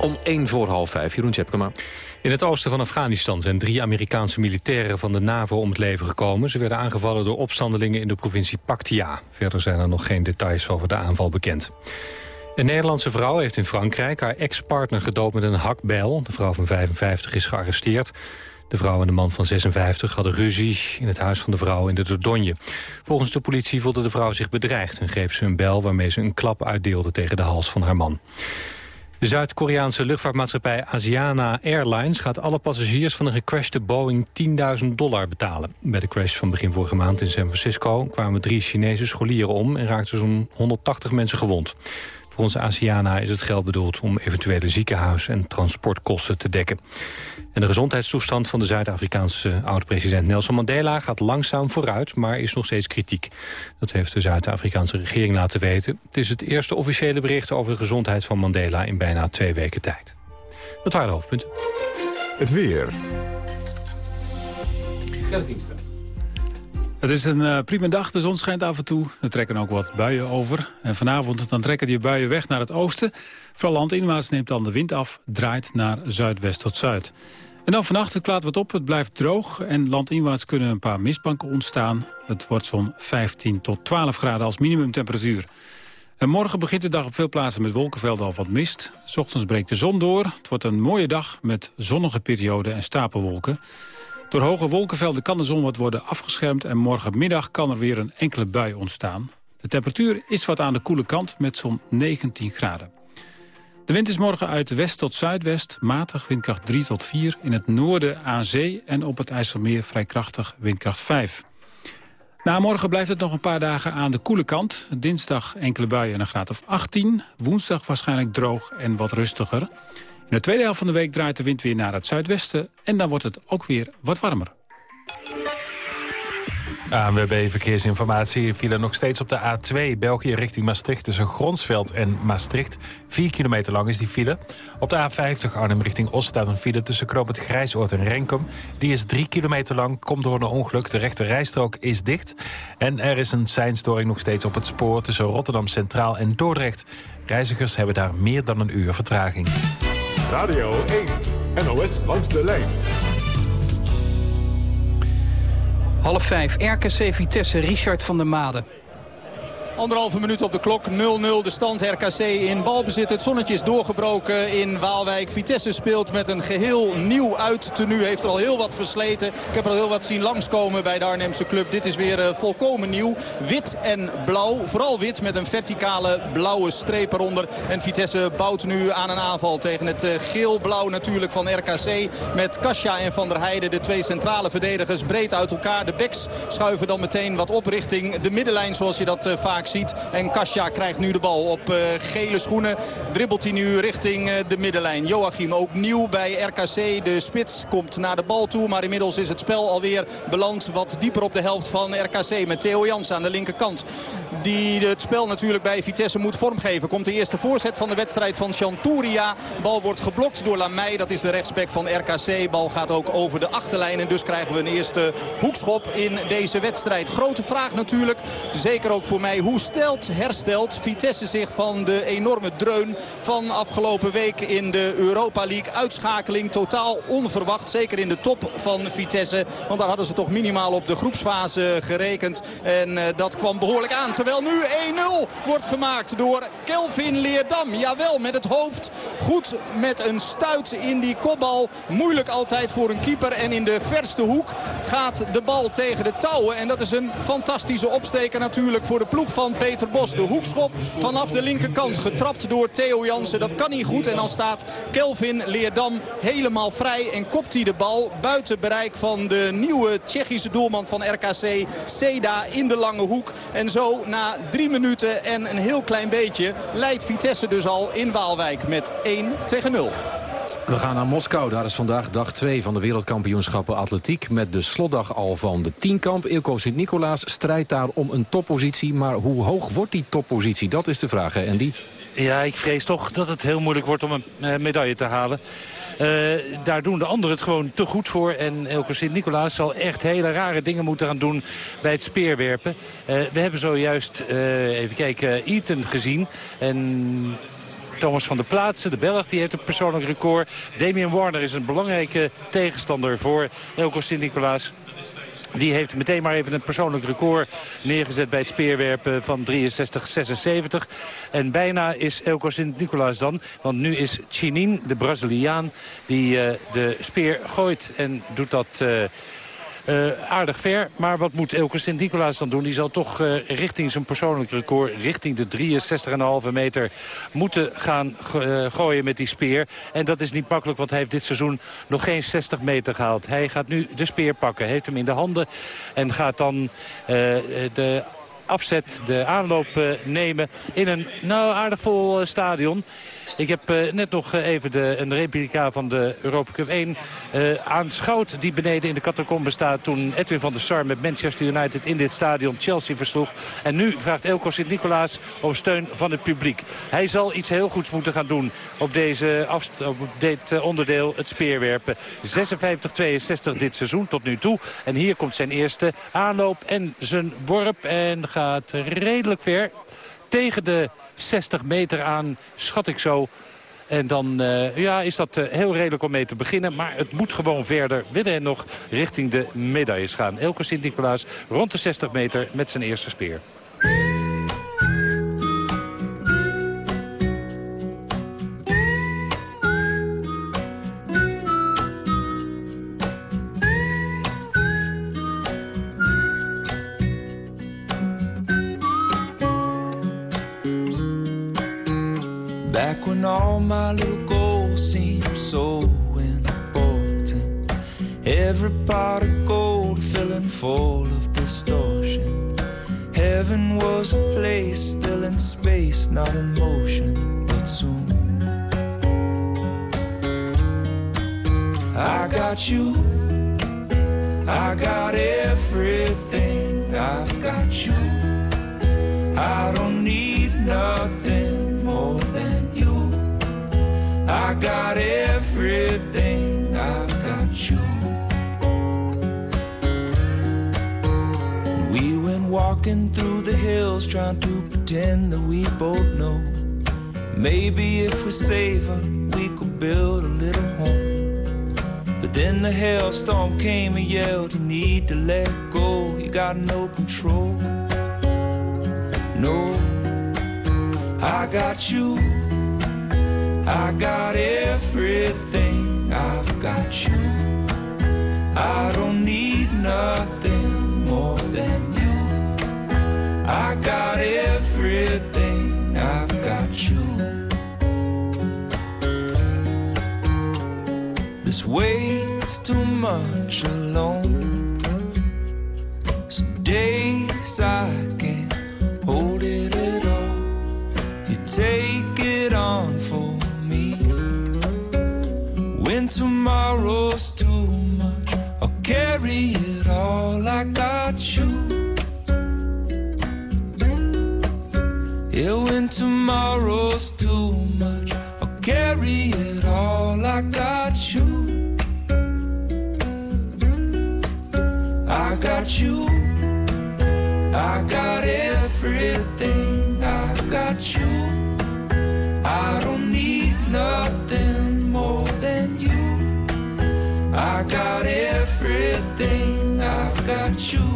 Speaker 7: Om 1 voor half 5, Jeroen Tjepkema.
Speaker 15: In het oosten van Afghanistan zijn drie Amerikaanse militairen van de NAVO om het leven gekomen. Ze werden aangevallen door opstandelingen in de provincie Paktia. Verder zijn er nog geen details over de aanval bekend. Een Nederlandse vrouw heeft in Frankrijk haar ex-partner gedoopt met een hakbijl. De vrouw van 55 is gearresteerd. De vrouw en de man van 56 hadden ruzie in het huis van de vrouw in de Dordogne. Volgens de politie voelde de vrouw zich bedreigd en greep ze een bel waarmee ze een klap uitdeelde tegen de hals van haar man. De Zuid-Koreaanse luchtvaartmaatschappij Asiana Airlines gaat alle passagiers van een gecrashte Boeing 10.000 dollar betalen. Bij de crash van begin vorige maand in San Francisco kwamen drie Chinese scholieren om en raakten zo'n 180 mensen gewond. Volgens Asiana is het geld bedoeld om eventuele ziekenhuis- en transportkosten te dekken. En de gezondheidstoestand van de Zuid-Afrikaanse oud-president Nelson Mandela gaat langzaam vooruit, maar is nog steeds kritiek. Dat heeft de Zuid-Afrikaanse regering laten weten. Het is het eerste officiële bericht over de gezondheid van Mandela in bijna twee weken tijd. Dat waren de hoofdpunten.
Speaker 11: Het weer.
Speaker 16: Het is een uh, prima dag, de zon schijnt af en toe. Er trekken ook wat buien over. En vanavond dan trekken die buien weg naar het oosten. Vooral landinwaarts neemt dan de wind af, draait naar zuidwest tot zuid. En dan vannacht, het klaart wat op, het blijft droog... en landinwaarts kunnen een paar mistbanken ontstaan. Het wordt zo'n 15 tot 12 graden als minimumtemperatuur. En morgen begint de dag op veel plaatsen met wolkenvelden al wat mist. S ochtends breekt de zon door. Het wordt een mooie dag met zonnige perioden en stapelwolken. Door hoge wolkenvelden kan de zon wat worden afgeschermd... en morgenmiddag kan er weer een enkele bui ontstaan. De temperatuur is wat aan de koele kant met zo'n 19 graden. De wind is morgen uit west tot zuidwest, matig windkracht 3 tot 4. In het noorden aan zee en op het IJsselmeer vrij krachtig windkracht 5. Na morgen blijft het nog een paar dagen aan de koele kant. Dinsdag enkele buien en een graad of 18. Woensdag waarschijnlijk droog en wat rustiger. In de tweede helft van de week draait de wind weer naar het zuidwesten... en dan wordt het ook weer wat warmer.
Speaker 2: ANWB Verkeersinformatie vielen nog steeds op de A2 België richting Maastricht... tussen Gronsveld en Maastricht. 4 kilometer lang is die file. Op de A50 Arnhem richting Oost staat een file tussen Knoop het Grijsoord en Renkum. Die is 3 kilometer lang, komt door een ongeluk. De rechte rijstrook is dicht. En er is een seinstoring nog steeds op het spoor tussen Rotterdam Centraal en Dordrecht. Reizigers hebben daar meer dan een uur vertraging.
Speaker 11: Radio 1, NOS langs de lijn.
Speaker 9: Half vijf, RKC Vitesse, Richard van der Made.
Speaker 14: Anderhalve minuut op de klok, 0-0 de stand. RKC in balbezit. Het zonnetje is doorgebroken in Waalwijk. Vitesse speelt met een geheel nieuw uittenu. Heeft er al heel wat versleten. Ik heb er al heel wat zien langskomen bij de Arnhemse club. Dit is weer uh, volkomen nieuw. Wit en blauw. Vooral wit met een verticale blauwe streep eronder. En Vitesse bouwt nu aan een aanval tegen het uh, geel-blauw natuurlijk van RKC. Met Kasia en Van der Heijden, de twee centrale verdedigers, breed uit elkaar. De backs schuiven dan meteen wat op richting de middenlijn zoals je dat uh, vaak ziet. En Kasia krijgt nu de bal op uh, gele schoenen. Dribbelt hij nu richting uh, de middenlijn. Joachim ook nieuw bij RKC. De spits komt naar de bal toe. Maar inmiddels is het spel alweer beland wat dieper op de helft van RKC. Met Theo Jans aan de linkerkant. Die het spel natuurlijk bij Vitesse moet vormgeven. Komt de eerste voorzet van de wedstrijd van Chanturia. Bal wordt geblokt door Lamey. Dat is de rechtsback van RKC. Bal gaat ook over de achterlijn. En dus krijgen we een eerste hoekschop in deze wedstrijd. Grote vraag natuurlijk. Zeker ook voor mij. Hoe toestelt, herstelt Vitesse zich van de enorme dreun van afgelopen week in de Europa League. Uitschakeling totaal onverwacht, zeker in de top van Vitesse. Want daar hadden ze toch minimaal op de groepsfase gerekend. En dat kwam behoorlijk aan. Terwijl nu 1-0 wordt gemaakt door Kelvin Leerdam. Jawel, met het hoofd. Goed met een stuit in die kopbal. Moeilijk altijd voor een keeper. En in de verste hoek gaat de bal tegen de touwen. En dat is een fantastische opsteker natuurlijk voor de ploeg van Peter Bos. De hoekschop vanaf de linkerkant. Getrapt door Theo Jansen. Dat kan niet goed. En dan staat Kelvin Leerdam helemaal vrij. En kopt hij de bal buiten bereik van de nieuwe Tsjechische doelman van RKC. Seda in de lange hoek. En zo na drie minuten en een heel klein beetje leidt Vitesse dus al in Waalwijk met 1 tegen 0.
Speaker 7: We gaan naar Moskou. Daar is vandaag dag 2 van de wereldkampioenschappen atletiek... met de slotdag al van de tienkamp. Ilko Sint-Nicolaas strijdt daar om een toppositie. Maar hoe hoog wordt die toppositie? Dat is de vraag, hè, Andy?
Speaker 17: Ja, ik vrees toch dat het heel moeilijk wordt om een uh, medaille te halen. Uh, daar doen de anderen het gewoon te goed voor. En Elko Sint-Nicolaas zal echt hele rare dingen moeten gaan doen bij het speerwerpen. Uh, we hebben zojuist, even kijken, Eaton gezien. En Thomas van der Plaatsen, de Belg, die heeft een persoonlijk record. Damien Warner is een belangrijke tegenstander voor Elko Sint-Nicolaas. Die heeft meteen maar even een persoonlijk record neergezet bij het speerwerpen van 63-76. En bijna is Elko Sint-Nicolaas dan. Want nu is Chinin, de Braziliaan, die uh, de speer gooit en doet dat... Uh, uh, aardig ver. Maar wat moet Elke Sint-Nicolaas dan doen? Die zal toch uh, richting zijn persoonlijk record, richting de 63,5 meter... moeten gaan uh, gooien met die speer. En dat is niet makkelijk, want hij heeft dit seizoen nog geen 60 meter gehaald. Hij gaat nu de speer pakken, heeft hem in de handen... en gaat dan de afzet, de aanloop nemen in een nou, aardig vol stadion. Ik heb uh, net nog uh, even de, een replica van de Europa Cup 1 uh, aanschouwd... die beneden in de catacombe staat toen Edwin van der Sar met Manchester United in dit stadion Chelsea versloeg. En nu vraagt Elko Sint-Nicolaas om steun van het publiek. Hij zal iets heel goeds moeten gaan doen op, deze op dit onderdeel, het speerwerpen. 56-62 dit seizoen tot nu toe. En hier komt zijn eerste aanloop en zijn worp en gaat redelijk ver tegen de 60 meter aan, schat ik zo. En dan uh, ja, is dat uh, heel redelijk om mee te beginnen. Maar het moet gewoon verder. Willen en nog richting de medailles gaan. Elke Sint-Nicolaas rond de 60 meter met zijn eerste speer.
Speaker 18: Tomorrow's too much, I'll carry it all. I got you. Yeah, when tomorrow's too much, I'll carry it all. I got you. I got you. I got thing
Speaker 9: I've got you.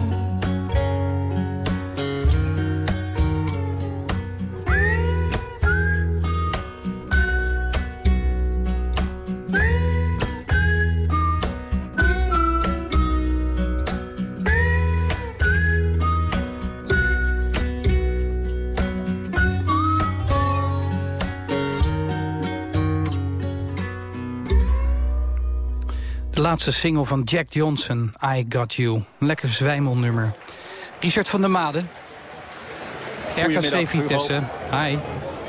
Speaker 9: Laatste single van Jack Johnson, I Got You. Lekker zwijmelnummer. Richard van der Made, RKC Vitesse. Hi.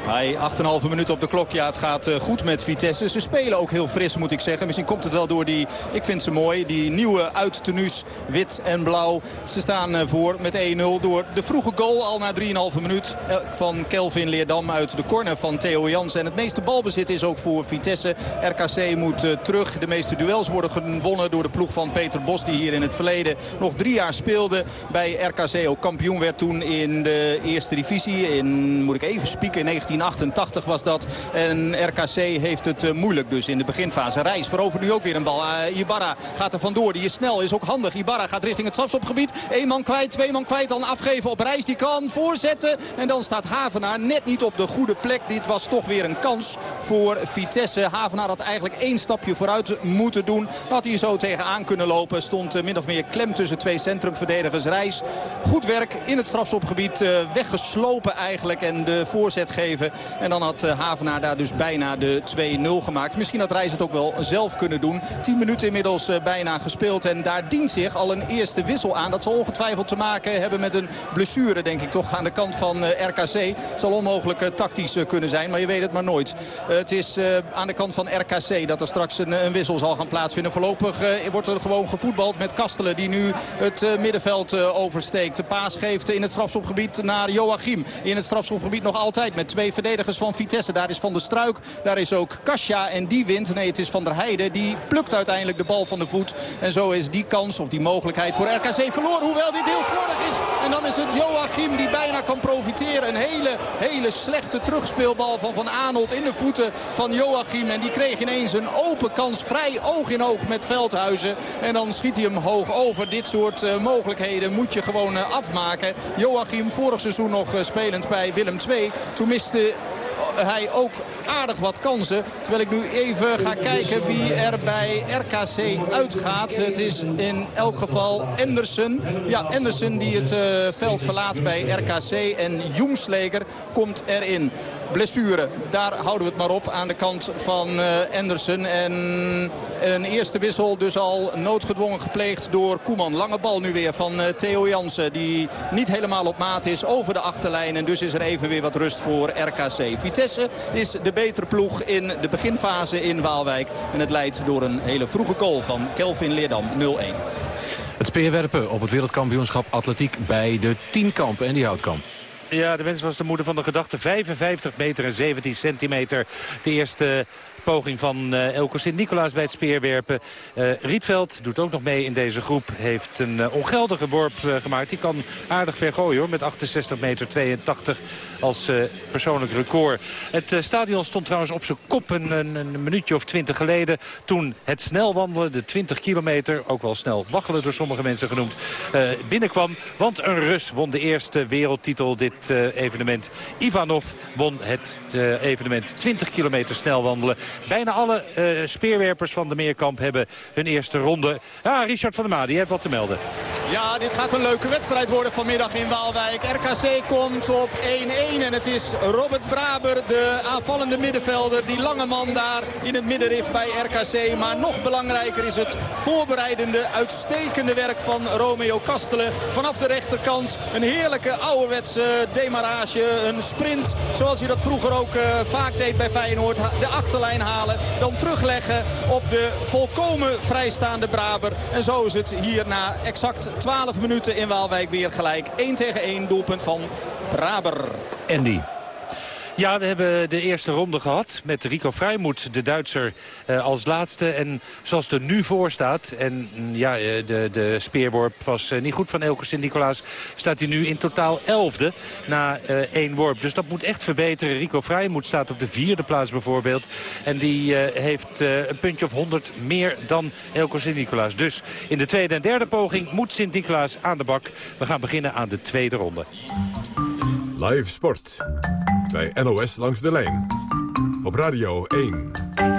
Speaker 14: Hij 8,5 minuten op de klok. Ja, het gaat uh, goed met Vitesse. Ze spelen ook heel fris, moet ik zeggen. Misschien komt het wel door die, ik vind ze mooi, die nieuwe uittenues, wit en blauw. Ze staan uh, voor met 1-0 door de vroege goal al na 3,5 minuut uh, van Kelvin Leerdam uit de corner van Theo Jans. En het meeste balbezit is ook voor Vitesse. RKC moet terug. De meeste duels worden gewonnen door de ploeg van Peter Bos, die hier in het verleden nog drie jaar speelde. Bij RKC ook kampioen werd toen in de eerste divisie. In, moet ik even spieken, in 19 1988 was dat. En RKC heeft het uh, moeilijk dus in de beginfase. Reis verovert nu ook weer een bal. Uh, Ibarra gaat er vandoor. Die is snel, is ook handig. Ibarra gaat richting het strafschopgebied. Eén man kwijt, twee man kwijt. Dan afgeven op Reis. Die kan voorzetten. En dan staat Havenaar net niet op de goede plek. Dit was toch weer een kans voor Vitesse. Havenaar had eigenlijk één stapje vooruit moeten doen. Had hij zo tegenaan kunnen lopen. Stond uh, min of meer klem tussen twee centrumverdedigers. Reis, goed werk in het strafschopgebied. weggeslopen eigenlijk. En de voorzet en dan had eh, Havenaar daar dus bijna de 2-0 gemaakt. Misschien had Reis het ook wel zelf kunnen doen. 10 minuten inmiddels eh, bijna gespeeld. En daar dient zich al een eerste wissel aan. Dat zal ongetwijfeld te maken hebben met een blessure, denk ik toch, aan de kant van eh, RKC. Zal onmogelijk tactisch kunnen zijn, maar je weet het maar nooit. Het is aan de kant van RKC dat er straks een, een wissel zal gaan plaatsvinden. Voorlopig wordt er gewoon gevoetbald met Kastelen die nu het middenveld oversteekt. De paas geeft in het strafschopgebied naar Joachim. In het strafschopgebied nog altijd met twee verdedigers van Vitesse. Daar is Van der Struik, daar is ook Kasia en die wint. Nee, het is Van der Heijden. Die plukt uiteindelijk de bal van de voet. En zo is die kans of die mogelijkheid voor RKC verloren. Hoewel dit heel slordig is. En dan is het Joachim die bijna kan profiteren. Een hele, hele slechte terugspeelbal van Van Arnold in de voeten van Joachim. En die kreeg ineens een open kans. Vrij oog in oog met Veldhuizen. En dan schiet hij hem hoog over. Dit soort uh, mogelijkheden moet je gewoon uh, afmaken. Joachim vorig seizoen nog uh, spelend bij Willem II. Toen miste hij ook aardig wat kansen. Terwijl ik nu even ga kijken wie er bij RKC uitgaat. Het is in elk geval Andersen. Ja, Andersen die het uh, veld verlaat bij RKC. En Jongsleger komt erin. Blessure, daar houden we het maar op aan de kant van uh, Andersen. En een eerste wissel dus al noodgedwongen gepleegd door Koeman. Lange bal nu weer van uh, Theo Jansen. Die niet helemaal op maat is over de achterlijn. En dus is er even weer wat rust voor RKC. Vitesse is de betere ploeg in de beginfase in Waalwijk. En het leidt door een hele vroege goal van Kelvin Leerdam 0-1.
Speaker 7: Het speerwerpen op het wereldkampioenschap atletiek bij de tienkamp en die houtkamp.
Speaker 17: Ja, de wens was de moeder van de gedachte. 55 meter en 17 centimeter. De eerste poging van uh, Elko Sint-Nicolaas bij het speerwerpen. Uh, Rietveld doet ook nog mee in deze groep. Heeft een uh, ongeldige worp gemaakt. Die kan aardig ver gooien hoor. Met 68 meter 82 als persoonlijk record. Het stadion stond trouwens op zijn kop een, een, minuutje of 20 geleden. Toen het snel wandelen, de 20 kilometer, ook wel snel waggelen door sommige mensen genoemd, binnenkwam. Want een Rus won de eerste wereldtitel dit evenement. Ivanov won het evenement 20 kilometer snel wandelen. Bijna alle uh, speerwerpers van de Meerkamp hebben hun eerste ronde. Ja, Richard van der Maa, die heeft wat te melden.
Speaker 14: Ja, dit gaat een leuke wedstrijd worden vanmiddag in Waalwijk. RKC komt op 1-1 en het is Robert Braber, de aanvallende middenvelder. Die lange man daar in het middenrif bij RKC. Maar nog belangrijker is het voorbereidende, uitstekende werk van Romeo Kastelen. Vanaf de rechterkant een heerlijke ouderwetse demarage. Een sprint zoals hij dat vroeger ook uh, vaak deed bij Feyenoord. De achterlijn halen, dan terugleggen op de volkomen vrijstaande Braber. En zo is het hier na exact 12 minuten in Waalwijk weer gelijk. 1 tegen 1 doelpunt van Braber.
Speaker 7: Andy.
Speaker 17: Ja, we hebben de eerste ronde gehad met Rico Vrijmoed, de Duitser, uh, als laatste. En zoals het er nu voor staat, en mm, ja, de, de speerworp was uh, niet goed van Elke Sint-Nicolaas... staat hij nu in totaal elfde na één worp. Dus dat moet echt verbeteren. Rico Vrijmoed staat op de vierde plaats bijvoorbeeld. En die heeft een puntje of 100 meer dan Elke Sint-Nicolaas. Dus in de tweede en derde poging moet Sint-Nicolaas aan de bak. We gaan beginnen aan de tweede ronde.
Speaker 11: Live sport bij NOS Langs de Lijn. Op Radio 1.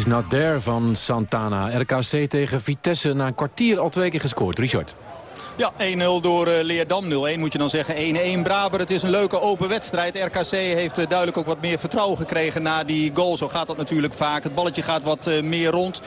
Speaker 7: She's Not There van Santana. RKC tegen Vitesse na een kwartier al twee keer gescoord. Richard.
Speaker 14: Ja, 1-0 door uh, Leerdam. 0-1 moet je dan zeggen. 1-1 Braber. Het is een leuke open wedstrijd. RKC heeft uh, duidelijk ook wat meer vertrouwen gekregen na die goal. Zo gaat dat natuurlijk vaak. Het balletje gaat wat uh, meer rond.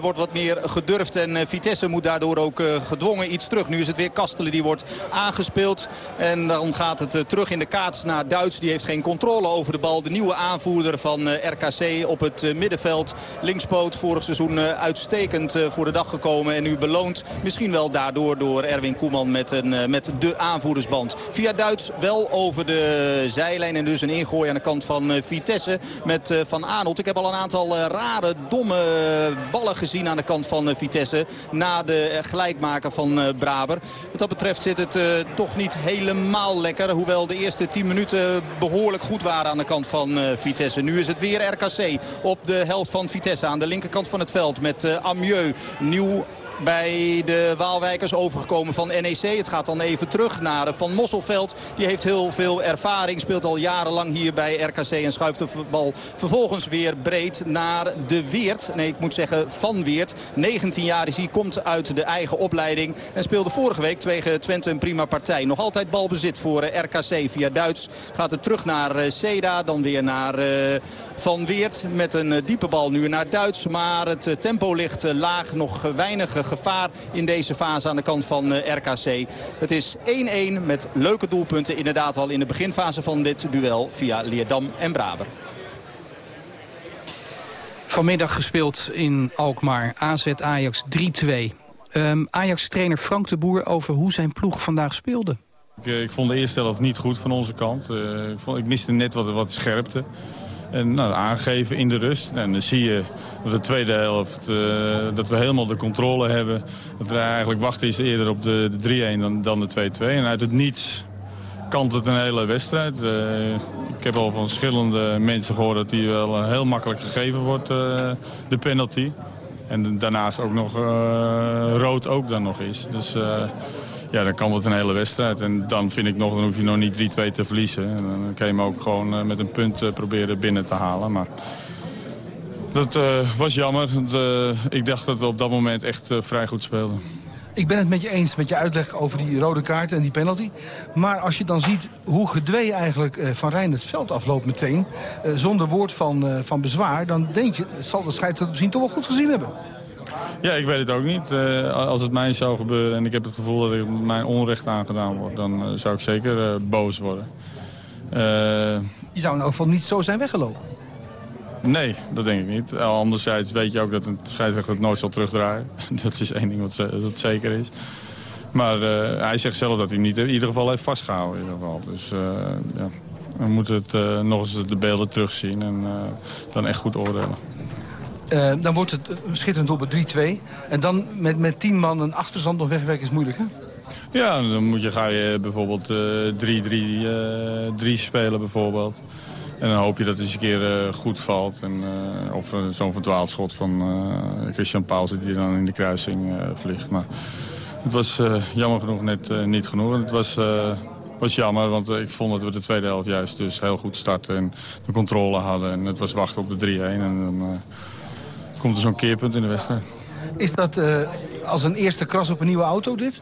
Speaker 14: wordt wat meer gedurfd. En Vitesse moet daardoor ook gedwongen iets terug. Nu is het weer Kastelen die wordt aangespeeld. En dan gaat het terug in de kaats naar Duits. Die heeft geen controle over de bal. De nieuwe aanvoerder van RKC op het middenveld. Linkspoot vorig seizoen uitstekend voor de dag gekomen. En nu beloond misschien wel daardoor door Erwin Koeman met, een, eh, met de aanvoerdersband. Via Duits wel over de zijlijn en dus een ingooi aan de kant van eh, Vitesse met eh, Van Arnold. Ik heb al een aantal rare, domme ballen gezien aan de kant van Vitesse na de gelijkmaker van Braber. Wat dat betreft zit het toch niet helemaal lekker. Hoewel de eerste 10 minuten behoorlijk goed waren aan de kant van Vitesse. Nu is het weer RKC op de helft van Vitesse aan de linkerkant van het veld met Amieux. Nieuw bij de Waalwijkers overgekomen van NEC. Het gaat dan even terug naar Van Mosselveld. Die heeft heel veel ervaring. Speelt al jarenlang hier bij RKC en schuift de bal vervolgens weer breed naar de Weert. Nee, ik moet zeggen Van Weert. 19 jaar is hij, komt uit de eigen opleiding. En speelde vorige week tegen Twente een prima partij. Nog altijd balbezit voor eh, RKC via Duits. Gaat het terug naar eh, Seda. Dan weer naar eh, Van Weert. Met een diepe bal nu naar Duits. Maar het tempo ligt laag. Nog weinig gevaar in deze fase aan de kant van eh, RKC. Het is 1-1 met leuke doelpunten inderdaad al in de beginfase van dit duel via Leerdam en Braber.
Speaker 9: Vanmiddag gespeeld in Alkmaar. AZ Ajax 3-2. Um, Ajax-trainer Frank de Boer over hoe zijn ploeg vandaag speelde.
Speaker 19: Ik, eh, ik vond de eerste helft niet goed van onze kant. Uh, ik, vond, ik miste net wat, wat scherpte. En nou, aangeven in de rust. En dan zie je dat de tweede helft, uh, dat we helemaal de controle hebben. Dat we eigenlijk wachten is eerder op de, de 3-1 dan, dan de 2-2. En uit het niets kant het een hele wedstrijd. Uh, ik heb al van verschillende mensen gehoord dat die wel heel makkelijk gegeven wordt, de penalty. En daarnaast ook nog rood ook dan nog is. Dus ja, dan kan het een hele wedstrijd. En dan vind ik nog, dan hoef je nog niet 3-2 te verliezen. En dan kan je hem ook gewoon eh, met een punt eh, proberen binnen te halen. Maar dat uh, was jammer. Ik dacht dat we op dat moment echt vrij goed speelden.
Speaker 20: Ik ben het met je eens met je uitleg over die rode kaart en die penalty. Maar als je dan ziet hoe gedwee eigenlijk Van Rijn het veld afloopt meteen... zonder woord van, van bezwaar, dan denk je... zal de scheidsrechter misschien toch wel goed gezien hebben.
Speaker 19: Ja, ik weet het ook niet. Uh, als het mij zou gebeuren en ik heb het gevoel dat ik mijn onrecht aangedaan wordt... dan uh, zou ik zeker uh, boos worden.
Speaker 20: Je zou in elk geval niet zo zijn weggelopen.
Speaker 19: Nee, dat denk ik niet. Anderzijds weet je ook dat een scheidsrechter het nooit zal terugdraaien. dat is één ding wat, wat zeker is. Maar hij zegt zelf dat hij niet in ieder geval heeft vastgehouden. In ieder geval. Dus ja, we moeten het, nog eens de beelden terugzien en dan echt goed oordelen.
Speaker 20: Uh, dan wordt het schitterend op het 3-2. En dan met, met tien man een achterstand nog wegwerken is moeilijk, hè?
Speaker 19: Ja, dan moet je, ga je bijvoorbeeld 3-3 uh, uh, spelen bijvoorbeeld. En dan hoop je dat het eens een keer goed valt. En, of zo'n verdwaald schot van Christian Paulsen die dan in de kruising vliegt. Maar het was jammer genoeg net niet genoeg. En het was, was jammer, want ik vond dat we de tweede helft juist dus heel goed starten. En de controle hadden. En het was wachten op de 3-1. En dan komt er zo'n keerpunt in de wedstrijd.
Speaker 20: Is dat uh, als een eerste kras op een nieuwe auto dit?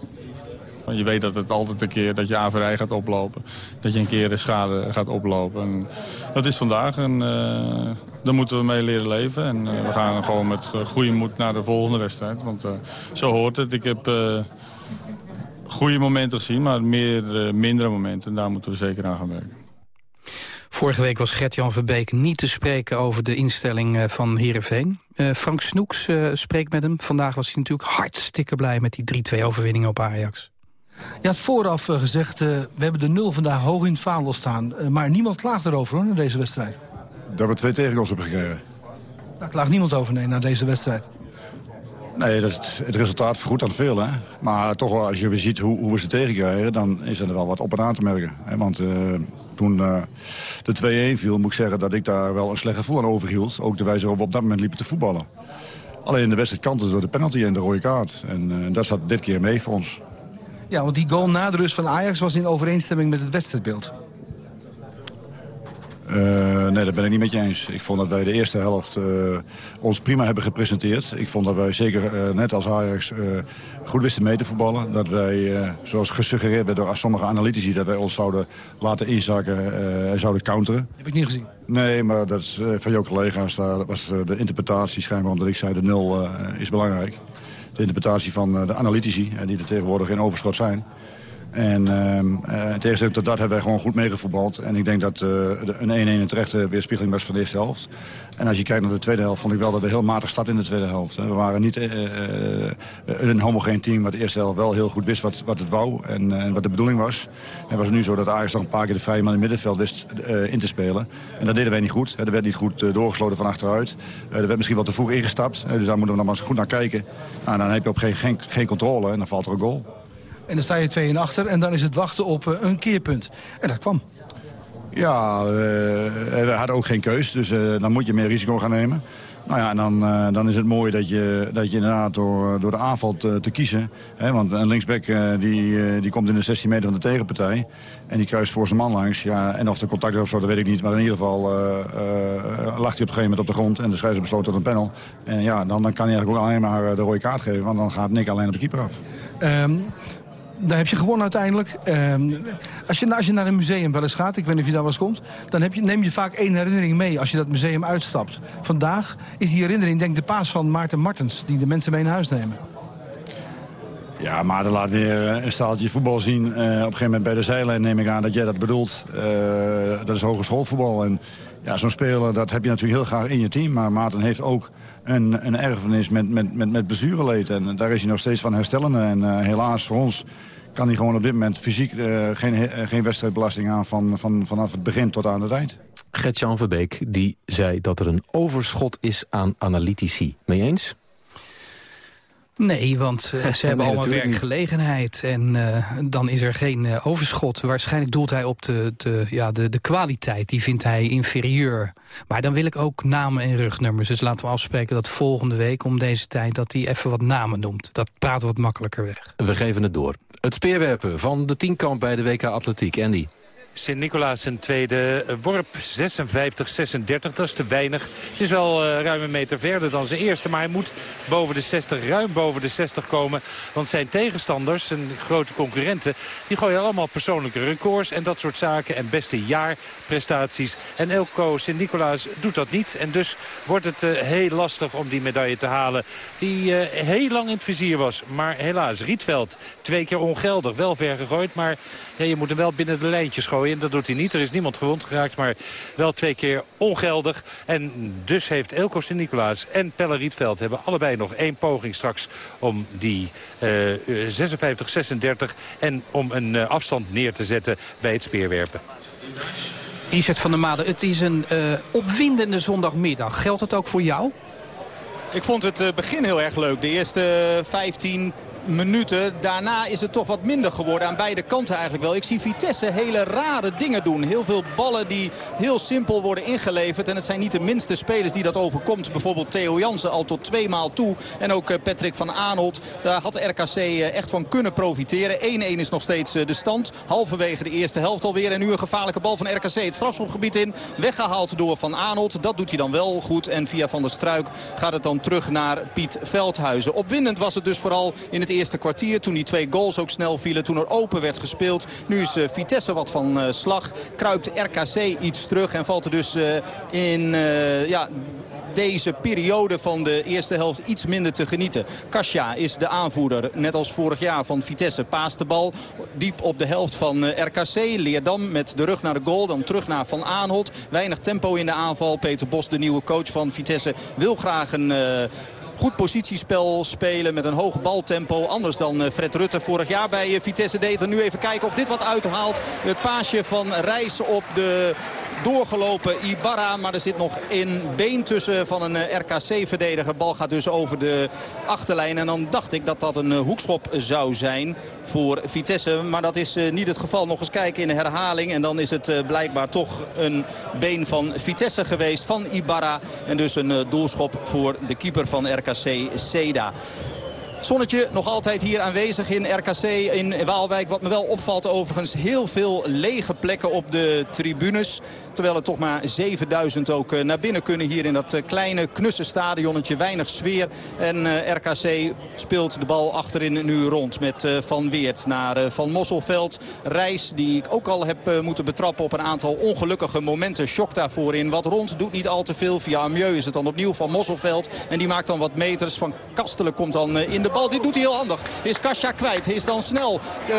Speaker 19: Je weet dat het altijd een keer dat je averij gaat oplopen. Dat je een keer de schade gaat oplopen. En dat is vandaag en uh, daar moeten we mee leren leven. En uh, we gaan gewoon met goede moed naar de volgende wedstrijd. Want zo hoort het. Ik heb goede momenten gezien, maar meer, mindere momenten. En daar moeten we zeker aan gaan werken.
Speaker 9: Vorige week was Gert-Jan Verbeek niet te spreken over de instelling eh, van Heerenveen. Uh, Frank Snoeks uh, spreekt met hem. Vandaag was hij natuurlijk hartstikke blij met die 3-2 overwinning op Ajax.
Speaker 20: Je had vooraf gezegd, we hebben de nul vandaag hoog in het vaandel staan. maar niemand klaagt erover hoor, na deze wedstrijd.
Speaker 21: Dat we twee tegengoals hebben gekregen.
Speaker 20: Daar klaagt niemand over, nee, na deze wedstrijd.
Speaker 21: Nee, dat, het resultaat vergoedt aan veel. Hè? Maar toch wel, als je ziet hoe, hoe we ze tegenkrijgen... dan is er wel wat op en aan te merken. Hè? Want uh, toen uh, de 2-1 viel, moet ik zeggen dat ik daar wel een slecht gevoel aan overhield. Ook de wijze waarop we op dat moment liepen te voetballen. Alleen de wedstrijd kantte door de penalty en de rode kaart. En uh, dat zat dit keer mee voor ons.
Speaker 20: Ja, want die goal na de rust van Ajax was in overeenstemming met het wedstrijdbeeld.
Speaker 21: Nee, dat ben ik niet met je eens. Ik vond dat wij de eerste helft ons prima hebben gepresenteerd. Ik vond dat wij zeker, net als Ajax, goed wisten mee te voetballen. Dat wij, zoals gesuggereerd werd door sommige analytici... dat wij ons zouden laten inzakken en zouden counteren.
Speaker 20: Heb ik niet gezien.
Speaker 21: Nee, maar dat, van jouw collega's daar was de interpretatie schijnbaar... omdat ik zei de nul is belangrijk. De interpretatie van de analytici, die er tegenwoordig in overschot zijn... En uh, in tegenstelling tot dat hebben wij gewoon goed meegevoetbald. En ik denk dat uh, een 1-1 een terechte weerspiegeling was van de eerste helft. En als je kijkt naar de tweede helft, vond ik wel dat we heel matig starten in de tweede helft. We waren niet een homogeen team wat de eerste helft wel heel goed wist wat, wat het wou en, en wat de bedoeling was. En was nu zo dat Ajax nog een paar keer de vrije man in het middenveld wist in te spelen. En dat deden wij niet goed. Er werd niet goed doorgesloten van achteruit. er werd misschien wat te vroeg ingestapt. dus daar moeten we nog maar eens goed naar kijken. Nou, dan heb je op geen, geen, geen controle en dan valt er een goal.
Speaker 20: En dan sta je 2 in achter en dan is het wachten op eh, een keerpunt. En dat kwam.
Speaker 21: Ja, uh, we hadden ook geen keus, dus uh, dan moet je meer risico gaan nemen. Nou ja, en dan, uh, dan is het mooi dat je, dat je inderdaad door, door de aanval te, te kiezen... Hè, want een linksback die, die komt in de 16 meter van de tegenpartij... en die kruist voor zijn man langs. Ja, en of er contact is of zo, dat weet ik niet. Maar in ieder geval lag hij op een gegeven moment op de grond... en de scheidsrechter besloot tot een panel. En ja, dan, dan kan hij eigenlijk ook alleen maar de rode kaart geven... want dan gaat Nick alleen op de keeper af.
Speaker 20: Um, daar heb je gewonnen uiteindelijk. Ehm, als, je, als je naar een museum wel eens gaat, ik weet niet of je daar wel eens komt... dan heb je, neem je vaak één herinnering mee als je dat museum uitstapt. Vandaag is die herinnering, denk de paas van Maarten Martens... die de mensen mee naar huis nemen.
Speaker 21: Ja, maar laat weer een staaltje voetbal zien. Uh, op een gegeven moment bij de zijlijn neem ik aan dat jij dat bedoelt. Uh, dat is hogeschoolvoetbal. En ja, zo'n speler, dat heb je natuurlijk heel graag in je team. Maar Maarten heeft ook een, een erfenis met, met, met, met blessureleed. En daar is hij nog steeds van herstellende. En uh, helaas voor ons kan hij gewoon op dit moment fysiek uh, geen, uh, geen wedstrijdbelasting aan... Van, van, vanaf het begin tot aan het eind.
Speaker 7: Gert-Jan Verbeek die zei dat er een overschot is aan analytici. Mee eens?
Speaker 9: Nee, want uh, ze hebben allemaal werkgelegenheid. En uh, dan is er geen uh, overschot. Waarschijnlijk doelt hij op de, de, ja, de, de kwaliteit. Die vindt hij inferieur. Maar dan wil ik ook namen en rugnummers. Dus laten we afspreken dat volgende week om deze tijd... dat hij even wat namen noemt. Dat praat wat makkelijker weg.
Speaker 7: We geven het door. Het speerwerpen van de tienkamp bij de WK Atletiek. Andy.
Speaker 17: Sint-Nicolaas een tweede worp 56-36. Dat is te weinig. Het is wel uh, ruim een meter verder dan zijn eerste. Maar hij moet boven de 60, ruim boven de 60 komen. Want zijn tegenstanders, zijn grote concurrenten... die gooien allemaal persoonlijke records en dat soort zaken. En beste jaarprestaties. En Elko Sint-Nicolaas doet dat niet. En dus wordt het uh, heel lastig om die medaille te halen. Die heel lang in het vizier was. Maar helaas, Rietveld twee keer ongeldig. Wel ver gegooid, maar ja, je moet hem wel binnen de lijntjes gooien. Dat doet hij niet. Er is niemand gewond geraakt, maar wel twee keer ongeldig. En dus heeft Elko Sint-Nicolaas en Pelle Rietveld... hebben allebei nog één poging straks om die uh, 56-36... en om een uh, afstand neer te zetten bij het speerwerpen.
Speaker 9: Richard van der Made, het is een uh, opwindende zondagmiddag. Geldt het ook voor jou?
Speaker 14: Ik vond het begin heel erg leuk. De eerste 15, minuten. Daarna is het toch wat minder geworden. Aan beide kanten eigenlijk wel. Ik zie Vitesse hele rare dingen doen. Heel veel ballen die heel simpel worden ingeleverd. En het zijn niet de minste spelers die dat overkomt. Bijvoorbeeld Theo Jansen al tot twee maal toe. En ook eh, Patrick van Aanholt. Daar had RKC eh, echt van kunnen profiteren. 1-1 is nog steeds eh, de stand. Halverwege de eerste helft alweer. En nu een gevaarlijke bal van RKC. Het strafschopgebied in. Weggehaald door Van Aanholt. Dat doet hij dan wel goed. En via Van der Struik gaat het dan terug naar Piet Veldhuizen. Opwindend was het dus vooral in het eerste kwartier. Toen die twee goals ook snel vielen. Toen er open werd gespeeld. Nu is uh, Vitesse wat van uh, slag. Kruipt RKC iets terug. En valt er dus uh, in ja, deze periode van de eerste helft iets minder te genieten. Kasia is de aanvoerder, net als vorig jaar van Vitesse. Paast de bal diep op de helft van RKC. Leerdam met de rug naar de goal, dan terug naar Van Aanholt. Weinig tempo in de aanval. Peter Bos, de nieuwe coach van Vitesse, wil graag een... goed positiespel spelen met een hoog baltempo. Anders dan eh, Fred Rutte vorig jaar bij eh, Vitesse deed. Nu even kijken of dit wat uithaalt. Het paasje van Reis op de doorgelopen Ibarra. Maar er zit nog een been tussen van een eh, RKC-verdediger. Bal gaat dus over de achterlijn. En dan dacht ik dat dat een hoekschop zou zijn voor Vitesse. Maar dat is niet het geval. Nog eens kijken in de herhaling. En dan is het blijkbaar toch een been van Vitesse geweest. Van Ibarra. En dus een doelschop voor de keeper van RKC. RKC Seda. Zonnetje nog altijd hier aanwezig in RKC in Waalwijk. Wat me wel opvalt overigens heel veel lege plekken op de tribunes. Terwijl er toch maar 7000 ook eh, naar binnen kunnen hier in dat eh, kleine knusse stadionnetje. Weinig sfeer. En eh, RKC speelt de bal achterin nu rond met Van Weert naar Van Mosselveld. Reis die ik ook al heb moeten betrappen op een aantal ongelukkige momenten. Shock daarvoor in. Wat rond doet niet al te veel. Via Amieux is het dan opnieuw Van Mosselveld. En die maakt dan wat meters. Van Kastelen komt dan in de bal. Dit doet hij heel handig. Is Kasja kwijt. Is dan snel. Uh,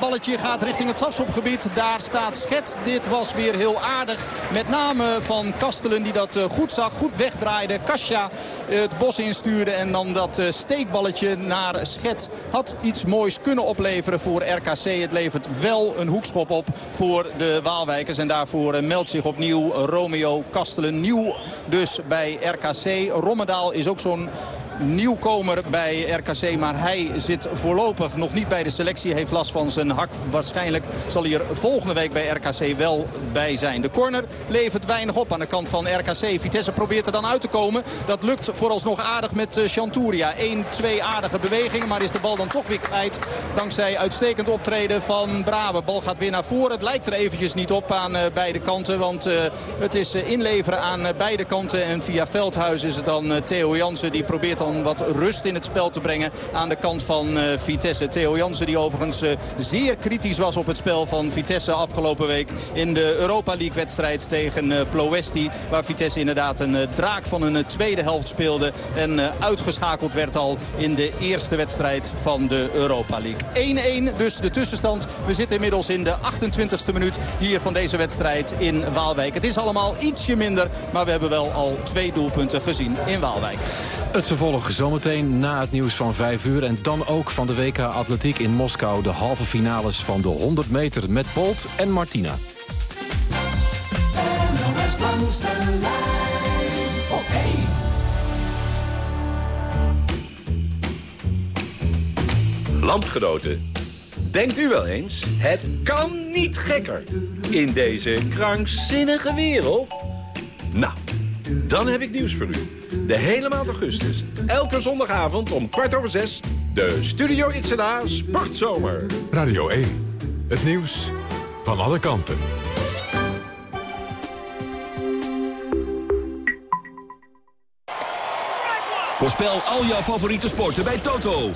Speaker 14: balletje gaat richting het strafschopgebied. Daar staat Schet. Dit was weer heel aardig. Met name van Kastelen die dat eh, goed zag. Goed wegdraaide. Kasja het bos instuurde. En dan dat eh, steekballetje naar Schet had iets moois kunnen opleveren voor RKC. Het levert wel een hoekschop op voor de Waalwijkers. En daarvoor meldt zich opnieuw Romeo Kastelen. Nieuw dus bij RKC. Rommedaal is ook zo'n nieuwkomer bij RKC. Maar hij zit voorlopig nog niet bij de selectie. Heeft last van zijn hak. Waarschijnlijk zal hij er volgende week bij RKC wel bij zijn. De corner levert weinig op aan de kant van RKC. Vitesse probeert er dan uit te komen. Dat lukt vooralsnog aardig met eh, Chanturia. 1, 2 aardige bewegingen. Maar is de bal dan toch weer kwijt. Dankzij uitstekend optreden van Brabe. Bal gaat weer naar voren. Het lijkt er eventjes niet op aan uh, beide kanten. Want uh, het is inleveren aan beide kanten. En via Veldhuis is het dan Theo Jansen. Die probeert dan wat rust in het spel te brengen aan de kant van uh, Vitesse. Theo Jansen die overigens uh, zeer kritisch was op het spel van Vitesse afgelopen week in de Europa League wedstrijd tegen uh, Ploesti. Waar Vitesse inderdaad een draak van een tweede helft speelde en uitgeschakeld werd al in de eerste wedstrijd van de Europa League. 1-1 dus de tussenstand. We zitten inmiddels in de 28e minuut hier van deze wedstrijd in Waalwijk. Het is allemaal ietsje minder, maar we hebben wel al twee doelpunten gezien in Waalwijk.
Speaker 7: Het vervolg zometeen na het nieuws van 5 uur. En dan ook van de WK Atletiek in Moskou. De halve finales van de 100 meter met Bolt en Martina.
Speaker 22: Landgenoten, denkt u wel eens, het kan niet gekker in deze krankzinnige wereld? Nou, dan heb ik nieuws voor u. De hele maand augustus. Elke zondagavond om kwart over zes. De Studio Itzena Sportzomer.
Speaker 11: Radio 1. Het nieuws van alle kanten.
Speaker 23: Voorspel al jouw favoriete sporten bij Toto.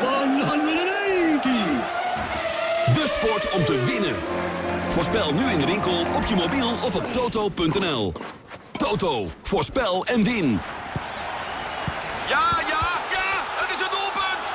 Speaker 23: 180! De sport om te winnen. Voorspel nu in de winkel, op je mobiel of op toto.nl. Toto, voorspel en win.
Speaker 24: Ja, ja, ja, het is een doelpunt!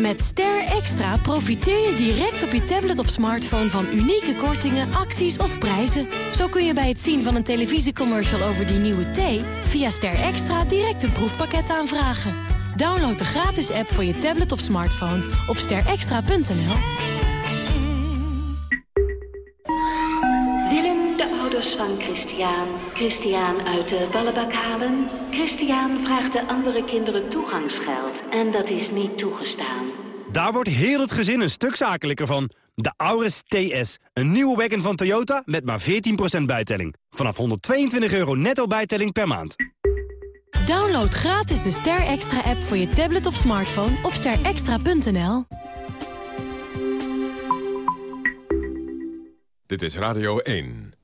Speaker 25: Met Ster Extra profiteer je direct op je tablet of smartphone van unieke kortingen, acties of prijzen. Zo kun je bij het zien van een televisiecommercial over die nieuwe thee... via Ster Extra direct een proefpakket aanvragen. Download de gratis app voor je tablet of smartphone op sterextra.nl.
Speaker 26: van Christian. Christian uit de ballenbak halen. Christian vraagt de andere kinderen toegangsgeld. En dat is niet toegestaan.
Speaker 27: Daar wordt heel het gezin een stuk zakelijker van. De Auris TS. Een nieuwe wagon van Toyota met maar 14% bijtelling. Vanaf 122 euro netto bijtelling per maand.
Speaker 25: Download gratis de Ster Extra app voor je tablet of smartphone op sterextra.nl.
Speaker 11: Dit is Radio 1.